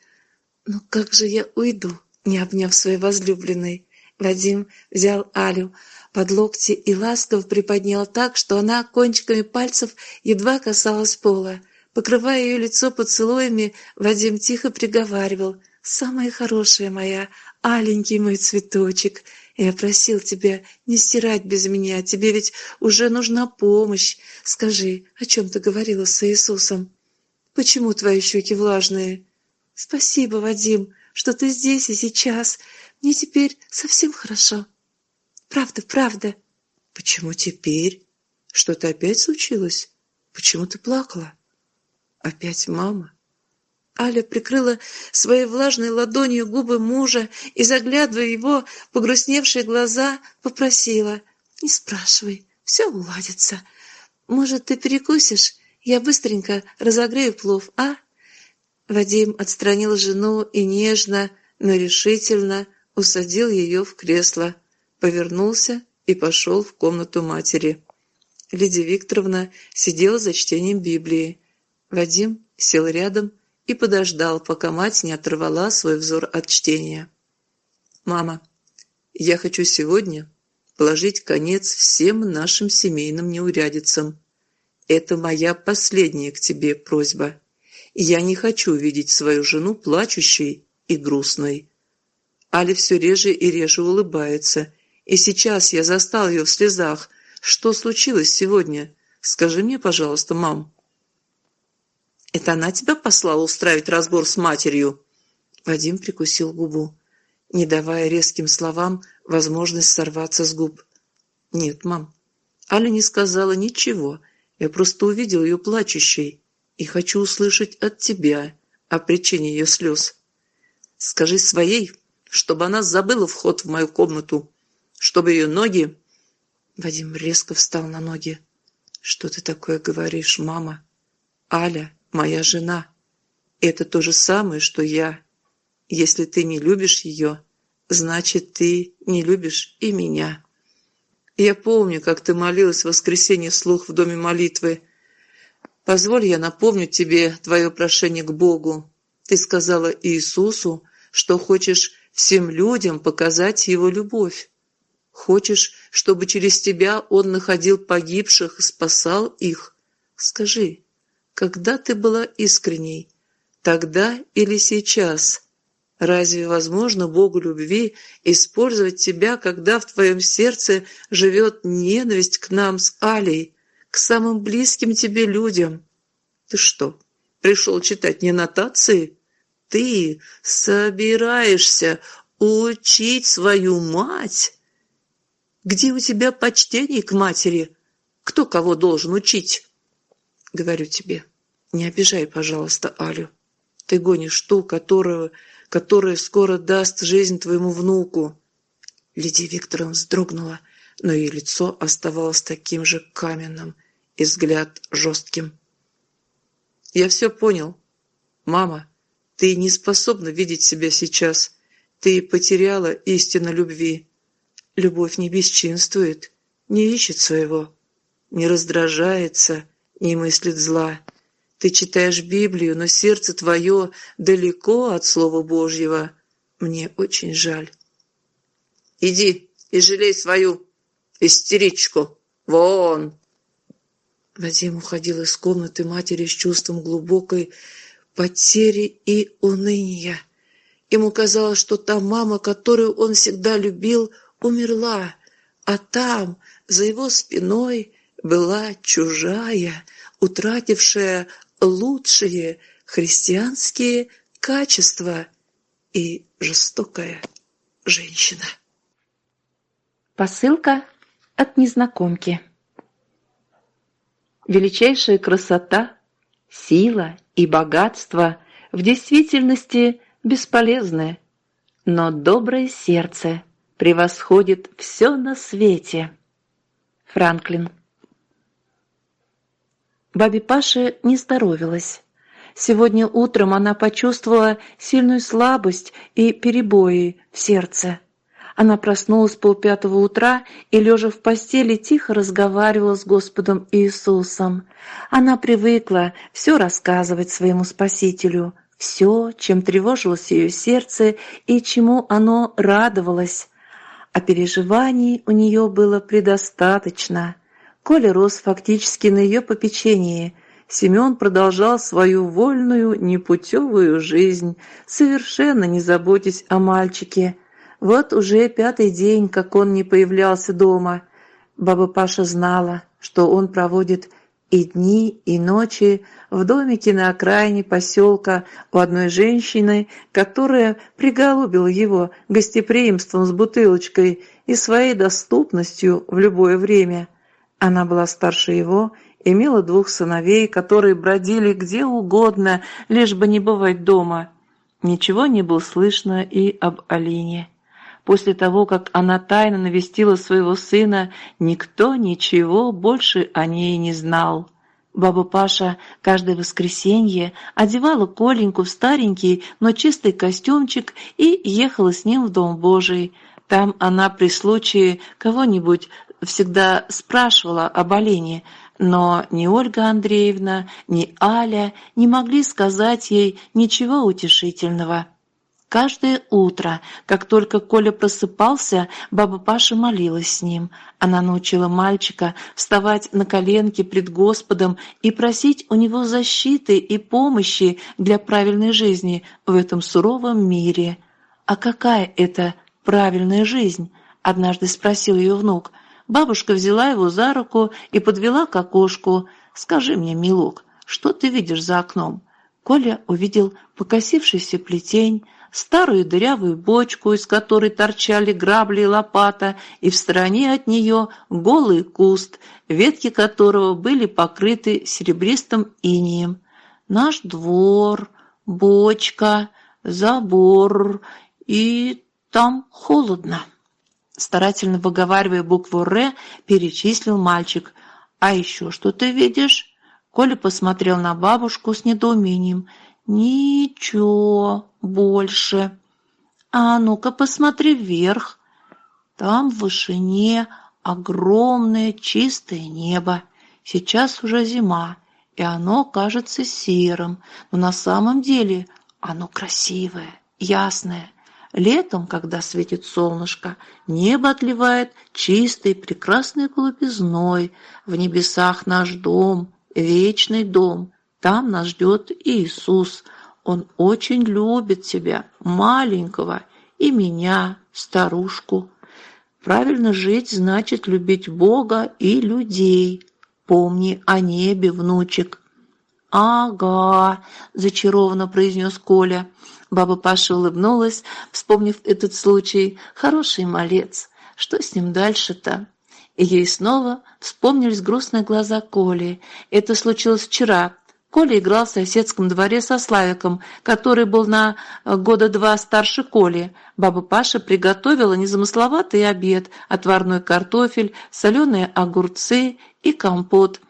Но как же я уйду, не обняв своей возлюбленной? Вадим взял Алю под локти и ласково приподнял так, что она кончиками пальцев едва касалась пола. Покрывая ее лицо поцелуями, Вадим тихо приговаривал «Самая хорошая моя, аленький мой цветочек, я просил тебя не стирать без меня, тебе ведь уже нужна помощь. Скажи, о чем ты говорила с Иисусом? Почему твои щеки влажные? Спасибо, Вадим, что ты здесь и сейчас. Мне теперь совсем хорошо. Правда, правда. Почему теперь? Что-то опять случилось? Почему ты плакала? Опять мама? Аля прикрыла своей влажной ладонью губы мужа и, заглядывая в его погрустневшие глаза, попросила «Не спрашивай, все уладится. Может, ты перекусишь? Я быстренько разогрею плов, а?» Вадим отстранил жену и нежно, но решительно усадил ее в кресло, повернулся и пошел в комнату матери. Лидия Викторовна сидела за чтением Библии. Вадим сел рядом и подождал, пока мать не оторвала свой взор от чтения. «Мама, я хочу сегодня положить конец всем нашим семейным неурядицам. Это моя последняя к тебе просьба. Я не хочу видеть свою жену плачущей и грустной». Али все реже и реже улыбается, и сейчас я застал ее в слезах. Что случилось сегодня? Скажи мне, пожалуйста, мам. Это она тебя послала устраивать разбор с матерью?» Вадим прикусил губу, не давая резким словам возможность сорваться с губ. «Нет, мам, Аля не сказала ничего. Я просто увидел ее плачущей и хочу услышать от тебя о причине ее слез. Скажи своей, чтобы она забыла вход в мою комнату, чтобы ее ноги...» Вадим резко встал на ноги. «Что ты такое говоришь, мама? Аля моя жена. Это то же самое, что я. Если ты не любишь ее, значит, ты не любишь и меня. Я помню, как ты молилась в воскресенье вслух в доме молитвы. Позволь я напомню тебе твое прошение к Богу. Ты сказала Иисусу, что хочешь всем людям показать Его любовь. Хочешь, чтобы через тебя Он находил погибших и спасал их. Скажи, когда ты была искренней? Тогда или сейчас? Разве возможно Богу любви использовать тебя, когда в твоем сердце живет ненависть к нам с Алей, к самым близким тебе людям? Ты что, пришел читать не нотации? Ты собираешься учить свою мать? Где у тебя почтение к матери? Кто кого должен учить? Говорю тебе, не обижай, пожалуйста, Алю. Ты гонишь ту, которую, которая скоро даст жизнь твоему внуку. Лидия Викторовна вздрогнула, но ее лицо оставалось таким же каменным и взгляд жестким. «Я все понял. Мама, ты не способна видеть себя сейчас. Ты потеряла истину любви. Любовь не бесчинствует, не ищет своего, не раздражается, не мыслит зла. Ты читаешь Библию, но сердце твое далеко от Слова Божьего. Мне очень жаль. Иди и жалей свою истеричку. Вон!» Вадим уходил из комнаты матери с чувством глубокой потери и уныния. Ему казалось, что та мама, которую он всегда любил, умерла, а там, за его спиной, была чужая, утратившая лучшие христианские качества и жестокая женщина. Посылка от незнакомки. Величайшая красота, сила и богатство в действительности бесполезны, но доброе сердце превосходит все на свете. Франклин Бабе Паше не здоровилась. Сегодня утром она почувствовала сильную слабость и перебои в сердце. Она проснулась полпятого утра и, лежа в постели, тихо разговаривала с Господом Иисусом. Она привыкла все рассказывать своему Спасителю, все, чем тревожилось ее сердце и чему оно радовалось. А переживаний у нее было предостаточно. Коля рос фактически на ее попечении. Семен продолжал свою вольную, непутевую жизнь, совершенно не заботясь о мальчике. Вот уже пятый день, как он не появлялся дома. Баба Паша знала, что он проводит и дни, и ночи в домике на окраине поселка у одной женщины, которая приголубила его гостеприимством с бутылочкой и своей доступностью в любое время – она была старше его, имела двух сыновей, которые бродили где угодно, лишь бы не бывать дома. Ничего не было слышно и об Алине. После того, как она тайно навестила своего сына, никто ничего больше о ней не знал. Баба Паша каждое воскресенье одевала Коленьку в старенький, но чистый костюмчик и ехала с ним в Дом Божий. Там она при случае кого-нибудь всегда спрашивала об олене, Но ни Ольга Андреевна, ни Аля не могли сказать ей ничего утешительного. Каждое утро, как только Коля просыпался, баба Паша молилась с ним. Она научила мальчика вставать на коленки пред Господом и просить у него защиты и помощи для правильной жизни в этом суровом мире. «А какая это правильная жизнь?» – однажды спросил ее внук. Бабушка взяла его за руку и подвела к окошку. «Скажи мне, милок, что ты видишь за окном?» Коля увидел покосившийся плетень, старую дырявую бочку, из которой торчали грабли и лопата, и в стороне от нее голый куст, ветки которого были покрыты серебристым инием. Наш двор, бочка, забор, и там холодно. Старательно выговаривая букву «Р», перечислил мальчик. «А еще что ты видишь?» Коля посмотрел на бабушку с недоумением. «Ничего больше. А ну-ка посмотри вверх. Там в вышине огромное чистое небо. Сейчас уже зима, и оно кажется серым, но на самом деле оно красивое, ясное. Летом, когда светит солнышко, небо отливает чистой прекрасной голубизной. В небесах наш дом, вечный дом. Там нас ждет Иисус. Он очень любит тебя, маленького, и меня, старушку. Правильно жить значит любить Бога и людей. Помни о небе, внучек. «Ага», – зачарованно произнес Коля. Баба Паша улыбнулась, вспомнив этот случай. «Хороший малец. Что с ним дальше-то?» И ей снова вспомнились грустные глаза Коли. Это случилось вчера, Коля играл в соседском дворе со Славиком, который был на э, года два старше Коли. Баба Паша приготовила незамысловатый обед, отварной картофель, соленые огурцы и компот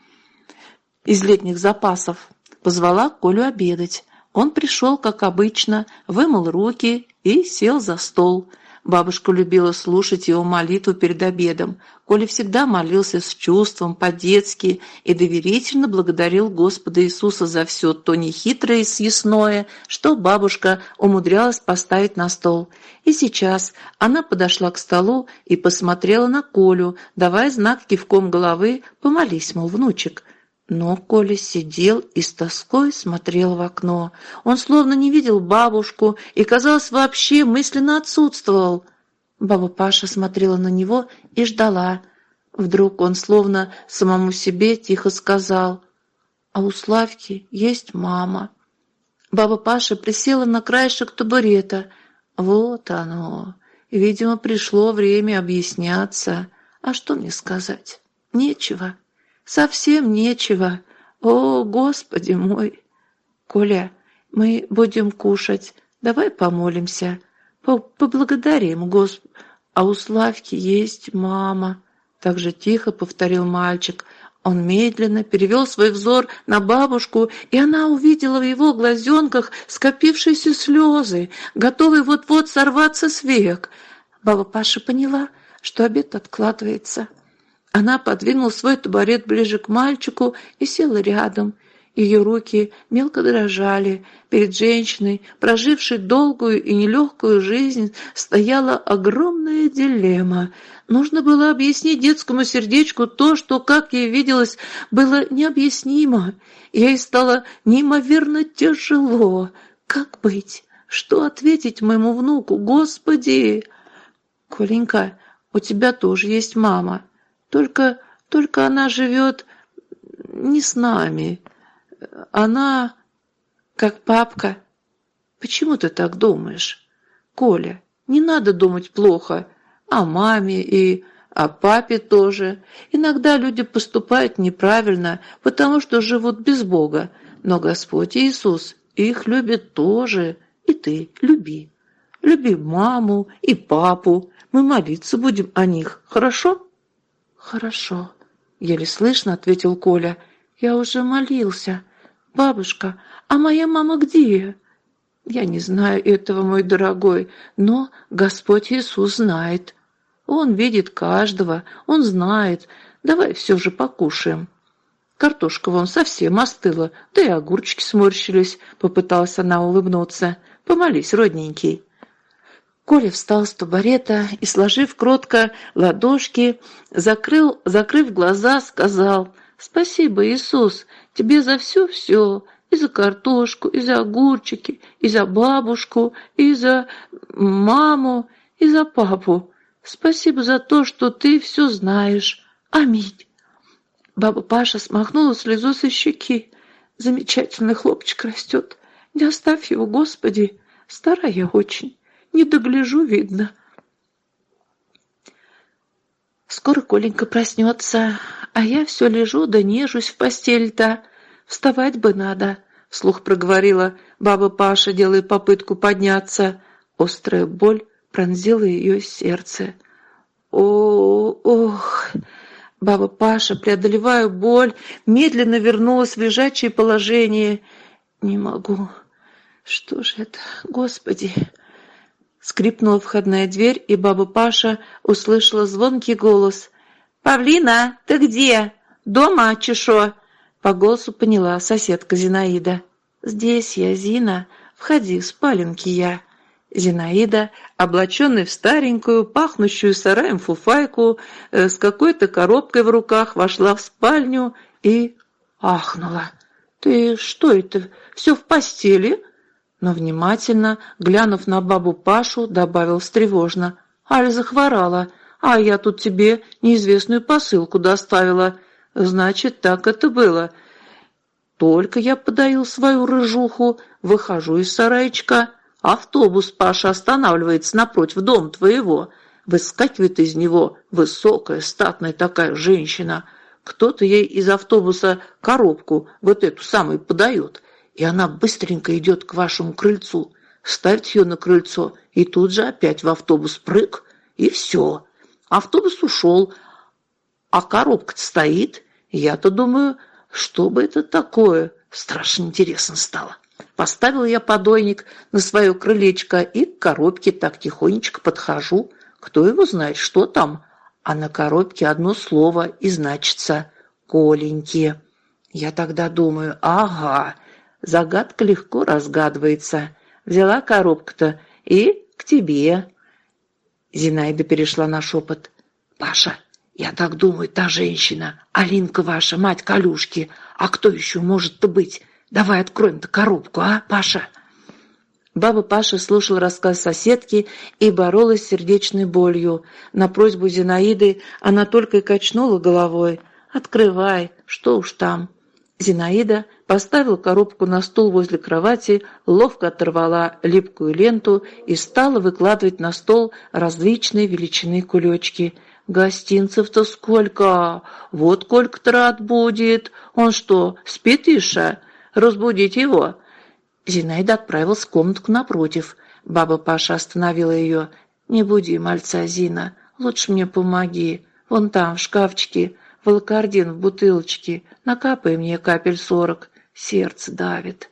из летних запасов. Позвала Колю обедать. Он пришел, как обычно, вымыл руки и сел за стол – Бабушка любила слушать его молитву перед обедом. Коля всегда молился с чувством, по-детски и доверительно благодарил Господа Иисуса за все то нехитрое и съестное, что бабушка умудрялась поставить на стол. И сейчас она подошла к столу и посмотрела на Колю, давая знак кивком головы «Помолись, мол, внучек». Но Коля сидел и с тоской смотрел в окно. Он словно не видел бабушку и, казалось, вообще мысленно отсутствовал. Баба Паша смотрела на него и ждала. Вдруг он словно самому себе тихо сказал, «А у Славки есть мама». Баба Паша присела на краешек табурета. Вот оно. Видимо, пришло время объясняться. А что мне сказать? Нечего. Совсем нечего. О, Господи мой! Коля, мы будем кушать. Давай помолимся. Поблагодарим Господь. А у Славки есть мама. Так же тихо повторил мальчик. Он медленно перевел свой взор на бабушку, и она увидела в его глазенках скопившиеся слезы, готовые вот-вот сорваться с век. Баба Паша поняла, что обед откладывается. Она подвинула свой табурет ближе к мальчику и села рядом. Ее руки мелко дрожали. Перед женщиной, прожившей долгую и нелегкую жизнь, стояла огромная дилемма. Нужно было объяснить детскому сердечку то, что, как ей виделось, было необъяснимо. Ей стало неимоверно тяжело. Как быть? Что ответить моему внуку? Господи! Коленька, у тебя тоже есть мама. Только, только она живет не с нами. Она как папка. Почему ты так думаешь? Коля, не надо думать плохо о маме и о папе тоже. Иногда люди поступают неправильно, потому что живут без Бога. Но Господь Иисус их любит тоже, и ты люби. Люби маму и папу. Мы молиться будем о них, хорошо? «Хорошо», — еле слышно ответил Коля. «Я уже молился. Бабушка, а моя мама где?» «Я не знаю этого, мой дорогой, но Господь Иисус знает. Он видит каждого, Он знает. Давай все же покушаем». Картошка вон совсем остыла, да и огурчики сморщились», — попыталась она улыбнуться. «Помолись, родненький». Коля встал с табурета и, сложив кротко ладошки, закрыл, закрыв глаза, сказал «Спасибо, Иисус, тебе за все-все, и за картошку, и за огурчики, и за бабушку, и за маму, и за папу. Спасибо за то, что ты все знаешь. Аминь». Баба Паша смахнула слезу со щеки. «Замечательный хлопчик растет. Не оставь его, Господи. Старая очень. Не догляжу, видно». Скоро Коленька проснется, а я все лежу да нежусь в постель-то. Вставать бы надо, — вслух проговорила баба Паша, делая попытку подняться. Острая боль пронзила ее сердце. О, ох! Баба Паша, преодолевая боль, медленно вернулась в лежачее положение. «Не могу. Что же это? Господи!» Скрипнула входная дверь, и баба Паша услышала звонкий голос. «Павлина, ты где? Дома, чешо?» По голосу поняла соседка Зинаида. «Здесь я, Зина. Входи, в спаленки я». Зинаида, облаченная в старенькую, пахнущую сараем фуфайку, э, с какой-то коробкой в руках, вошла в спальню и ахнула. «Ты что это, все в постели?» Но внимательно, глянув на бабу Пашу, добавил встревожно. «Аль захворала, а я тут тебе неизвестную посылку доставила. Значит, так это было. Только я подоил свою рыжуху, выхожу из сарайчика». Автобус, Паша, останавливается напротив дома твоего. Выскакивает из него высокая, статная такая женщина. Кто-то ей из автобуса коробку, вот эту самую, подает. И она быстренько идет к вашему крыльцу. Ставит ее на крыльцо, и тут же опять в автобус прыг, и все. Автобус ушел, а коробка стоит. Я-то думаю, что бы это такое? Страшно интересно стало. Поставил я подойник на свое крылечко и к коробке так тихонечко подхожу. Кто его знает, что там? А на коробке одно слово и значится «Коленьки». Я тогда думаю, ага, загадка легко разгадывается. Взяла коробку-то и к тебе. Зинаида перешла на шепот. «Паша, я так думаю, та женщина, Алинка ваша, мать Калюшки, а кто еще может-то быть?» Давай откроем-то коробку, а, Паша?» Баба Паша слушала рассказ соседки и боролась с сердечной болью. На просьбу Зинаиды она только и качнула головой. «Открывай, что уж там». Зинаида поставила коробку на стул возле кровати, ловко оторвала липкую ленту и стала выкладывать на стол различные величины кулечки. «Гостинцев-то сколько! Вот сколько трат будет! Он что, спит, Иша?» разбудить его!» Зинаида отправилась в комнатку напротив. Баба Паша остановила ее. «Не буди мальца, Зина, лучше мне помоги. Вон там, в шкафчике, волокордин в бутылочке. Накапай мне капель сорок. Сердце давит».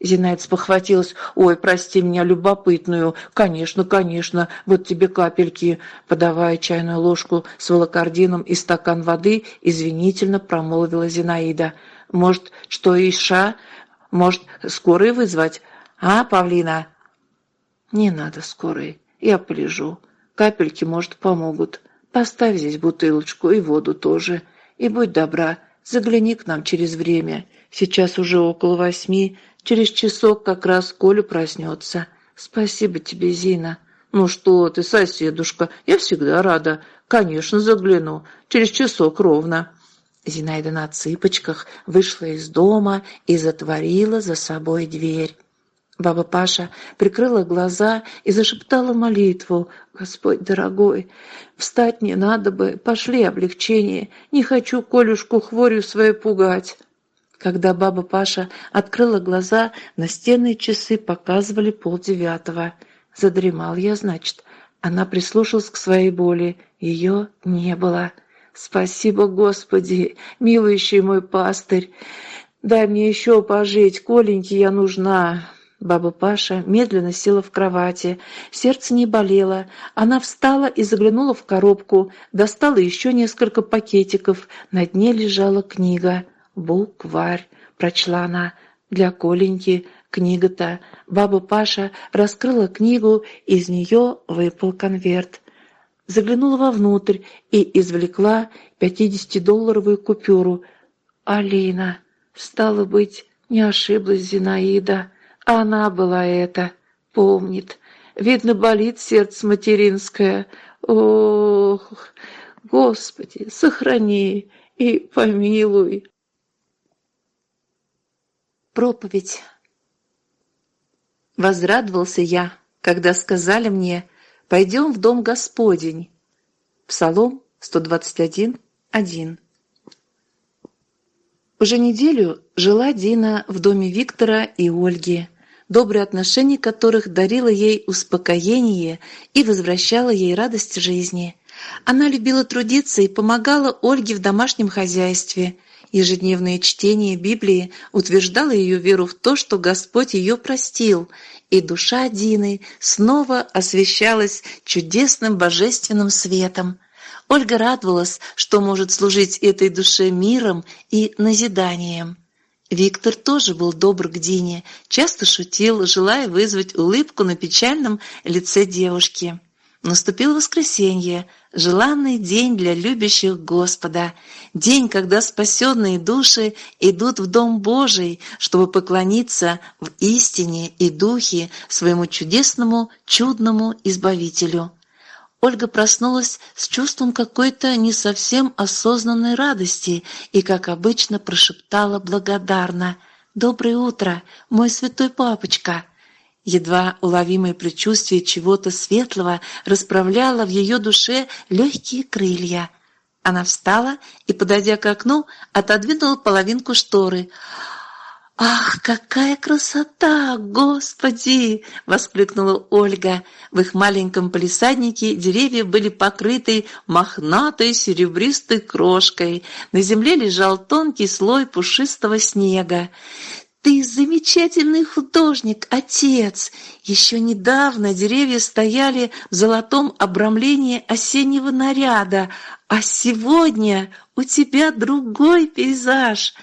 Зинаида спохватилась. «Ой, прости меня, любопытную. Конечно, конечно, вот тебе капельки». Подавая чайную ложку с волокордином и стакан воды, извинительно промолвила Зинаида. Может, что Иша? Может, скорой вызвать? А, Павлина?» «Не надо скорой. Я полежу. Капельки, может, помогут. Поставь здесь бутылочку и воду тоже. И будь добра, загляни к нам через время. Сейчас уже около восьми. Через часок как раз Коля проснется. Спасибо тебе, Зина». «Ну что ты, соседушка, я всегда рада. Конечно, загляну. Через часок ровно». Зинаида на цыпочках вышла из дома и затворила за собой дверь. Баба Паша прикрыла глаза и зашептала молитву. «Господь дорогой, встать не надо бы, пошли облегчение, не хочу Колюшку хворью свою пугать». Когда баба Паша открыла глаза, настенные часы показывали полдевятого. Задремал я, значит. Она прислушалась к своей боли. Ее не было. Спасибо, Господи, милующий мой пастырь. Дай мне еще пожить, Коленьке я нужна. Баба Паша медленно села в кровати. Сердце не болело. Она встала и заглянула в коробку, достала еще несколько пакетиков. На дне лежала книга. Букварь, прочла она, для Коленьки книга-то. Баба Паша раскрыла книгу, из нее выпал конверт. Заглянула вовнутрь и извлекла пятидесятидолларовую купюру. Алина, стало быть, не ошиблась Зинаида. Она была это, помнит. Видно, болит сердце материнское. Ох, Господи, сохрани и помилуй. Проповедь. Возрадовался я, когда сказали мне «Пойдем в дом Господень». Псалом 121, 1. Уже неделю жила Дина в доме Виктора и Ольги, добрые отношения которых дарило ей успокоение и возвращало ей радость жизни. Она любила трудиться и помогала Ольге в домашнем хозяйстве. Ежедневное чтение Библии утверждало ее веру в то, что Господь ее простил, и душа Дины снова освещалась чудесным божественным светом. Ольга радовалась, что может служить этой душе миром и назиданием. Виктор тоже был добр к Дине, часто шутил, желая вызвать улыбку на печальном лице девушки. Наступил воскресенье, желанный день для любящих Господа, день, когда спасенные души идут в Дом Божий, чтобы поклониться в истине и духе своему чудесному, чудному Избавителю. Ольга проснулась с чувством какой-то не совсем осознанной радости и, как обычно, прошептала благодарно «Доброе утро, мой святой папочка!» Едва уловимое предчувствие чего-то светлого расправляло в ее душе легкие крылья. Она встала и, подойдя к окну, отодвинула половинку шторы. «Ах, какая красота, Господи!» — воскликнула Ольга. В их маленьком палисаднике деревья были покрыты мохнатой серебристой крошкой. На земле лежал тонкий слой пушистого снега. «Ты замечательный художник, отец!» Еще недавно деревья стояли в золотом обрамлении осеннего наряда, а сегодня у тебя другой пейзаж.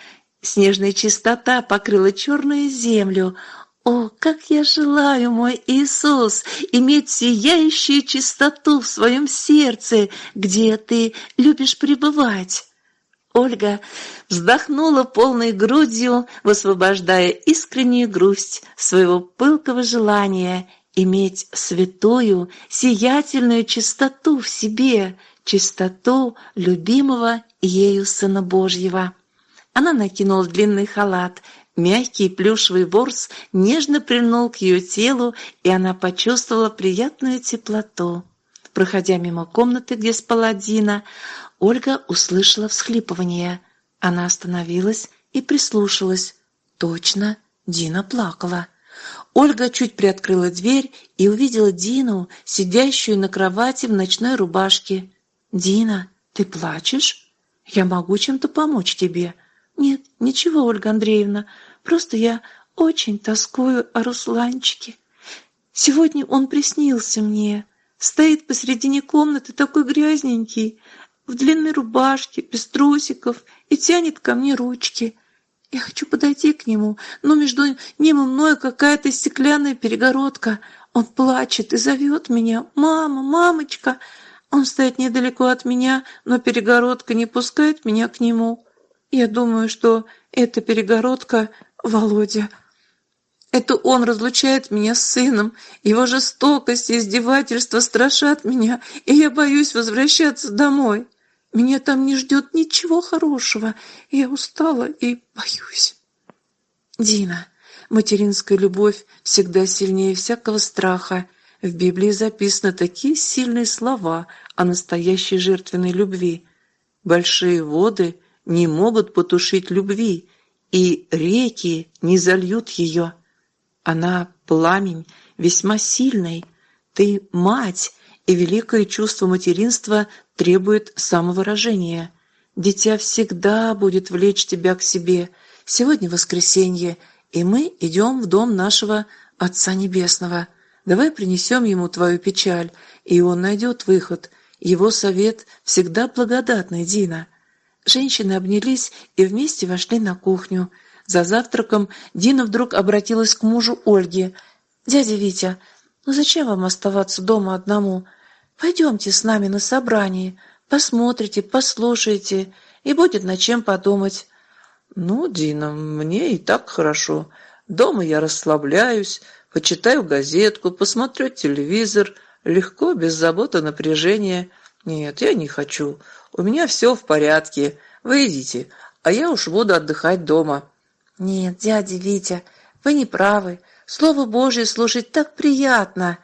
Снежная чистота покрыла черную землю. О, как я желаю, мой Иисус, иметь сияющую чистоту в своем сердце, где ты любишь пребывать!» Ольга вздохнула полной грудью, высвобождая искреннюю грусть своего пылкого желания иметь святую, сиятельную чистоту в себе, чистоту любимого ею Сына Божьего. Она накинула длинный халат, мягкий плюшевый ворс нежно прильнул к ее телу, и она почувствовала приятную теплоту. Проходя мимо комнаты, где спала Дина, Ольга услышала всхлипывание. Она остановилась и прислушалась. Точно, Дина плакала. Ольга чуть приоткрыла дверь и увидела Дину, сидящую на кровати в ночной рубашке. «Дина, ты плачешь? Я могу чем-то помочь тебе?» «Нет, ничего, Ольга Андреевна, просто я очень тоскую о Русланчике. Сегодня он приснился мне. Стоит посредине комнаты такой грязненький, в длинной рубашке, без трусиков, и тянет ко мне ручки. Я хочу подойти к нему, но между ним и мной какая-то стеклянная перегородка. Он плачет и зовет меня «Мама, мамочка!» Он стоит недалеко от меня, но перегородка не пускает меня к нему. Я думаю, что эта перегородка Володя. Это он разлучает меня с сыном. Его жестокость и издевательство страшат меня, и я боюсь возвращаться домой. Меня там не ждет ничего хорошего. Я устала и боюсь. Дина, материнская любовь всегда сильнее всякого страха. В Библии записаны такие сильные слова о настоящей жертвенной любви. Большие воды не могут потушить любви, и реки не зальют ее. Она пламень весьма сильный. Ты мать, и великое чувство материнства требует самовыражения. Дитя всегда будет влечь тебя к себе. Сегодня воскресенье, и мы идем в дом нашего Отца Небесного. Давай принесем ему твою печаль, и он найдет выход. Его совет всегда благодатный, Дина. Женщины обнялись и вместе вошли на кухню. За завтраком Дина вдруг обратилась к мужу Ольги. «Дядя Витя, ну зачем вам оставаться дома одному? Пойдемте с нами на собрание, посмотрите, послушайте, и будет над чем подумать». «Ну, Дина, мне и так хорошо. Дома я расслабляюсь, почитаю газетку, посмотрю телевизор. Легко, без заботы, напряжения. Нет, я не хочу. У меня все в порядке. Вы идите, а я уж буду отдыхать дома». «Нет, дядя Витя, вы не правы. Слово Божье слушать так приятно.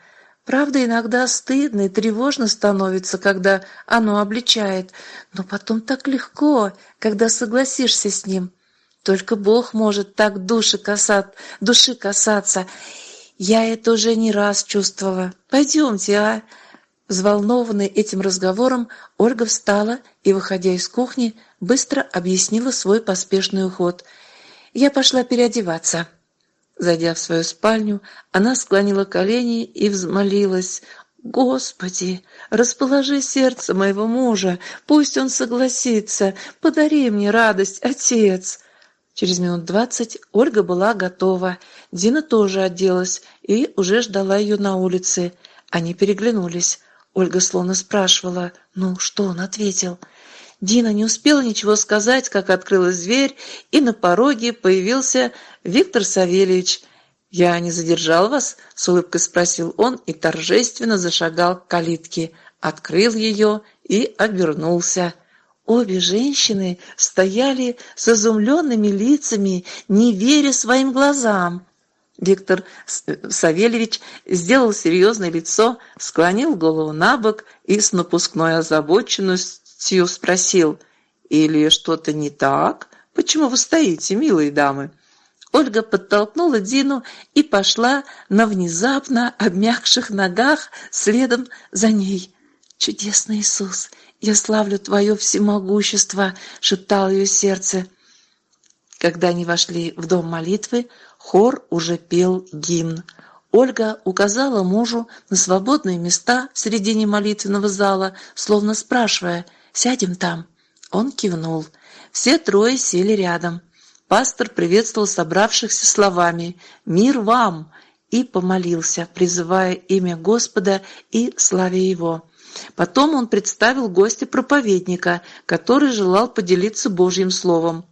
Правда, иногда стыдно и тревожно становится, когда оно обличает, но потом так легко, когда согласишься с ним. Только Бог может так души, касат, души касаться. Я это уже не раз чувствовала. Пойдемте, а?» Взволнованная этим разговором, Ольга встала и, выходя из кухни, быстро объяснила свой поспешный уход. «Я пошла переодеваться». Зайдя в свою спальню, она склонила колени и взмолилась. «Господи, расположи сердце моего мужа, пусть он согласится, подари мне радость, отец!» Через минут двадцать Ольга была готова, Дина тоже оделась и уже ждала ее на улице. Они переглянулись. Ольга словно спрашивала, ну, что он ответил. Дина не успела ничего сказать, как открылась дверь, и на пороге появился Виктор Савельевич. «Я не задержал вас?» – с улыбкой спросил он и торжественно зашагал к калитке, открыл ее и обернулся. Обе женщины стояли с изумленными лицами, не веря своим глазам. Виктор Савельевич сделал серьезное лицо, склонил голову на бок и с напускной озабоченностью спросил «Или что-то не так? Почему вы стоите, милые дамы?» Ольга подтолкнула Дину и пошла на внезапно обмякших ногах следом за ней. «Чудесный Иисус, я славлю Твое всемогущество!» — шептало ее сердце. Когда они вошли в дом молитвы, Хор уже пел гимн. Ольга указала мужу на свободные места в середине молитвенного зала, словно спрашивая «Сядем там?». Он кивнул. Все трое сели рядом. Пастор приветствовал собравшихся словами «Мир вам!» и помолился, призывая имя Господа и славя Его. Потом он представил гостя проповедника, который желал поделиться Божьим Словом.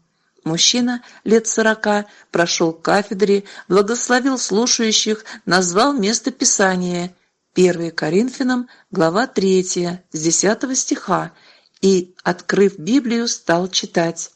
Мужчина лет сорока прошел к кафедре, благословил слушающих, назвал место Писания, 1 Коринфянам, глава 3, с 10 стиха, и, открыв Библию, стал читать.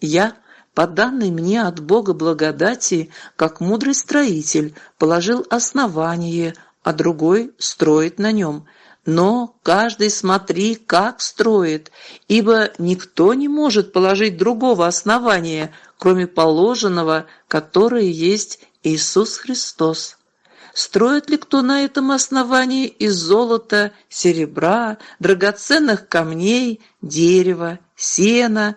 «Я, по данной мне от Бога благодати, как мудрый строитель, положил основание, а другой строит на нем». Но каждый смотри, как строит, ибо никто не может положить другого основания, кроме положенного, которое есть Иисус Христос. Строит ли кто на этом основании из золота, серебра, драгоценных камней, дерева, сена,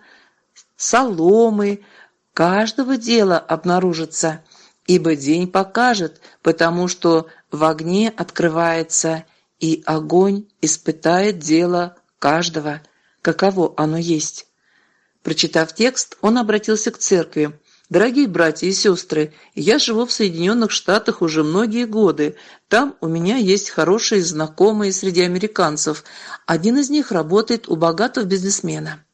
соломы, каждого дела обнаружится, ибо день покажет, потому что в огне открывается и огонь испытает дело каждого, каково оно есть. Прочитав текст, он обратился к церкви. «Дорогие братья и сестры, я живу в Соединенных Штатах уже многие годы. Там у меня есть хорошие знакомые среди американцев. Один из них работает у богатого бизнесмена.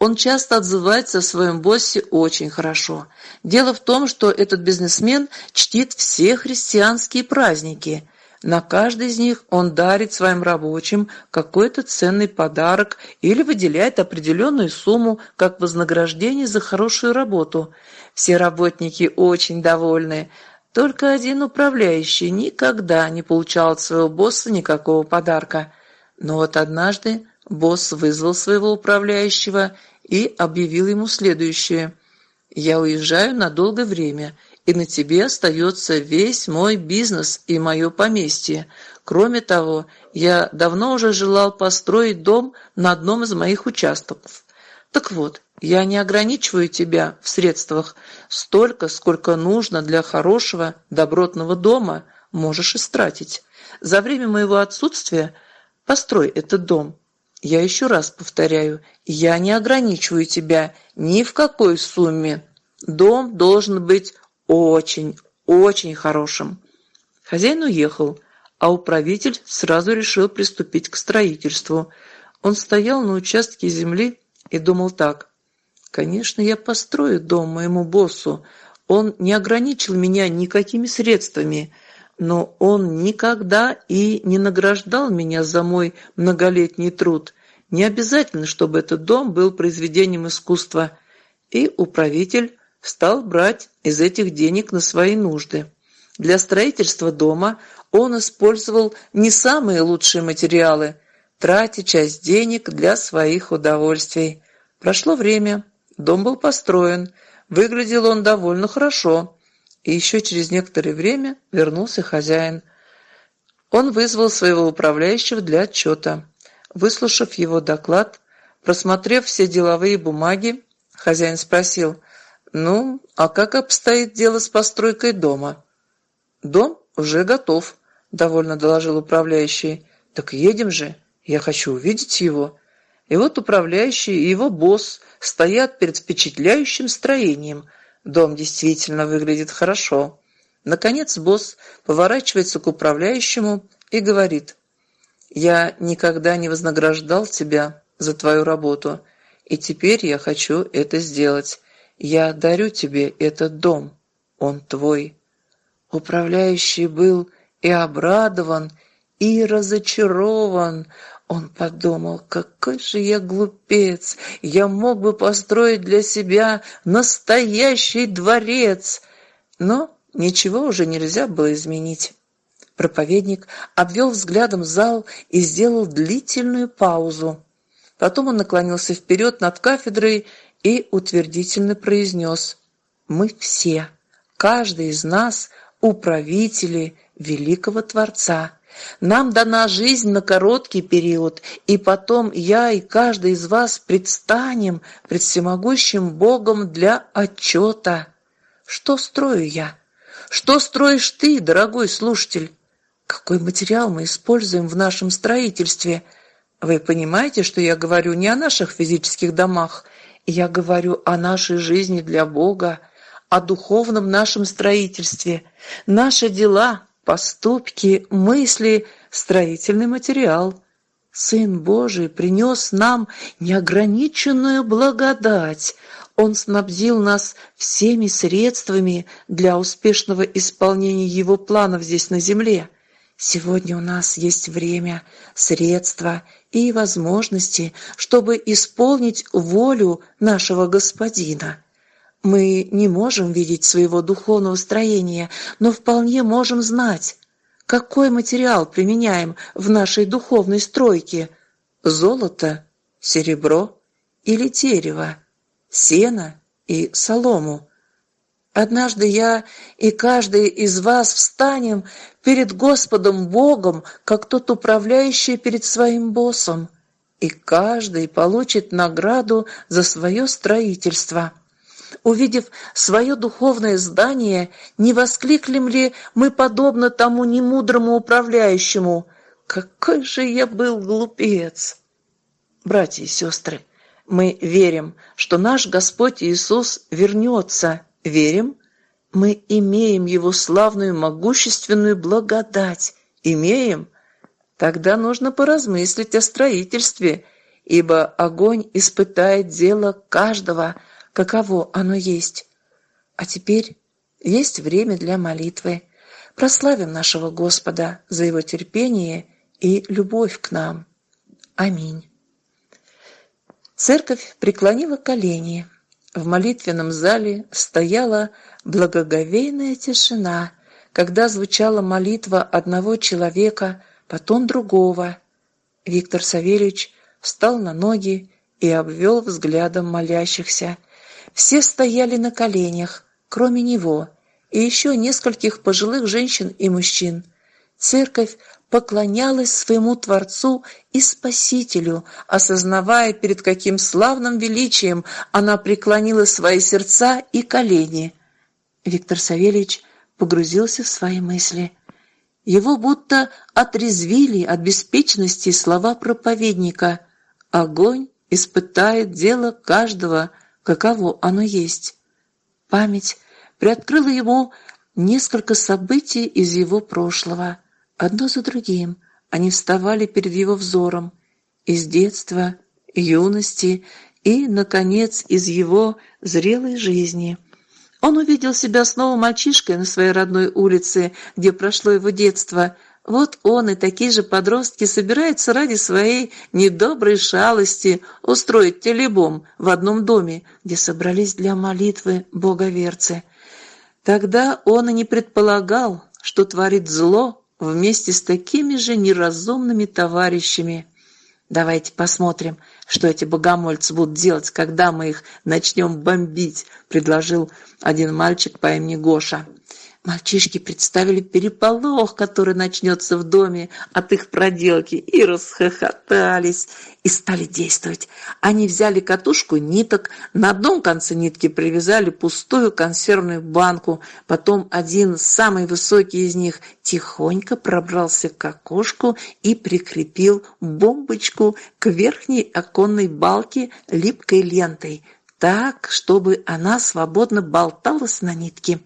Он часто отзывается о своем боссе очень хорошо. Дело в том, что этот бизнесмен чтит все христианские праздники – на каждый из них он дарит своим рабочим какой-то ценный подарок или выделяет определенную сумму как вознаграждение за хорошую работу. Все работники очень довольны. Только один управляющий никогда не получал от своего босса никакого подарка. Но вот однажды босс вызвал своего управляющего и объявил ему следующее. «Я уезжаю на долгое время и на тебе остается весь мой бизнес и мое поместье. Кроме того, я давно уже желал построить дом на одном из моих участков. Так вот, я не ограничиваю тебя в средствах. Столько, сколько нужно для хорошего, добротного дома, можешь истратить. За время моего отсутствия построй этот дом. Я еще раз повторяю, я не ограничиваю тебя ни в какой сумме. Дом должен быть очень, очень хорошим. Хозяин уехал, а управитель сразу решил приступить к строительству. Он стоял на участке земли и думал так. «Конечно, я построю дом моему боссу. Он не ограничил меня никакими средствами, но он никогда и не награждал меня за мой многолетний труд. Не обязательно, чтобы этот дом был произведением искусства». И управитель стал брать из этих денег на свои нужды. Для строительства дома он использовал не самые лучшие материалы, тратя часть денег для своих удовольствий. Прошло время, дом был построен, выглядел он довольно хорошо, и еще через некоторое время вернулся хозяин. Он вызвал своего управляющего для отчета. Выслушав его доклад, просмотрев все деловые бумаги, хозяин спросил, «Ну, а как обстоит дело с постройкой дома?» «Дом уже готов», — довольно доложил управляющий. «Так едем же, я хочу увидеть его». И вот управляющий и его босс стоят перед впечатляющим строением. Дом действительно выглядит хорошо. Наконец босс поворачивается к управляющему и говорит, «Я никогда не вознаграждал тебя за твою работу, и теперь я хочу это сделать. Я дарю тебе этот дом, он твой». Управляющий был и обрадован, и разочарован. Он подумал, какой же я глупец, я мог бы построить для себя настоящий дворец. Но ничего уже нельзя было изменить. Проповедник обвел взглядом зал и сделал длительную паузу. Потом он наклонился вперед над кафедрой и утвердительно произнес «Мы все, каждый из нас – управители великого Творца. Нам дана жизнь на короткий период, и потом я и каждый из вас предстанем пред всемогущим Богом для отчета. Что строю я? Что строишь ты, дорогой слушатель? Какой материал мы используем в нашем строительстве? Вы понимаете, что я говорю не о наших физических домах, я говорю о нашей жизни для Бога, о духовном нашем строительстве. Наши дела, поступки, мысли – строительный материал. Сын Божий принес нам неограниченную благодать. Он снабдил нас всеми средствами для успешного исполнения Его планов здесь на земле. Сегодня у нас есть время, средства и возможности, чтобы исполнить волю нашего Господина. Мы не можем видеть своего духовного строения, но вполне можем знать, какой материал применяем в нашей духовной стройке – золото, серебро или дерево, сено и солому. Однажды я и каждый из вас встанем перед Господом Богом, как тот управляющий перед своим боссом, и каждый получит награду за свое строительство – увидев свое духовное здание, не воскликнем ли мы подобно тому немудрому управляющему «Какой же я был глупец!» Братья и сестры, мы верим, что наш Господь Иисус вернется. Верим? Мы имеем Его славную могущественную благодать. Имеем? Тогда нужно поразмыслить о строительстве, ибо огонь испытает дело каждого – каково оно есть. А теперь есть время для молитвы. Прославим нашего Господа за Его терпение и любовь к нам. Аминь. Церковь преклонила колени. В молитвенном зале стояла благоговейная тишина, когда звучала молитва одного человека, потом другого. Виктор Савельевич встал на ноги и обвел взглядом молящихся – все стояли на коленях, кроме него, и еще нескольких пожилых женщин и мужчин. Церковь поклонялась своему Творцу и Спасителю, осознавая, перед каким славным величием она преклонила свои сердца и колени. Виктор Савельевич погрузился в свои мысли. Его будто отрезвили от беспечности слова проповедника Огонь испытает дело каждого, каково оно есть. Память приоткрыла ему несколько событий из его прошлого. Одно за другим они вставали перед его взором. Из детства, юности и, наконец, из его зрелой жизни. Он увидел себя снова мальчишкой на своей родной улице, где прошло его детство. Вот он и такие же подростки собираются ради своей недоброй шалости устроить телебом в одном доме, где собрались для молитвы боговерцы. Тогда он и не предполагал, что творит зло вместе с такими же неразумными товарищами. Давайте посмотрим, что эти богомольцы будут делать, когда мы их начнем бомбить, предложил один мальчик по имени Гоша. Мальчишки представили переполох, который начнется в доме от их проделки, и расхохотались, и стали действовать. Они взяли катушку ниток, на одном конце нитки привязали пустую консервную банку, потом один, самый высокий из них, тихонько пробрался к окошку и прикрепил бомбочку к верхней оконной балке липкой лентой, так, чтобы она свободно болталась на нитке.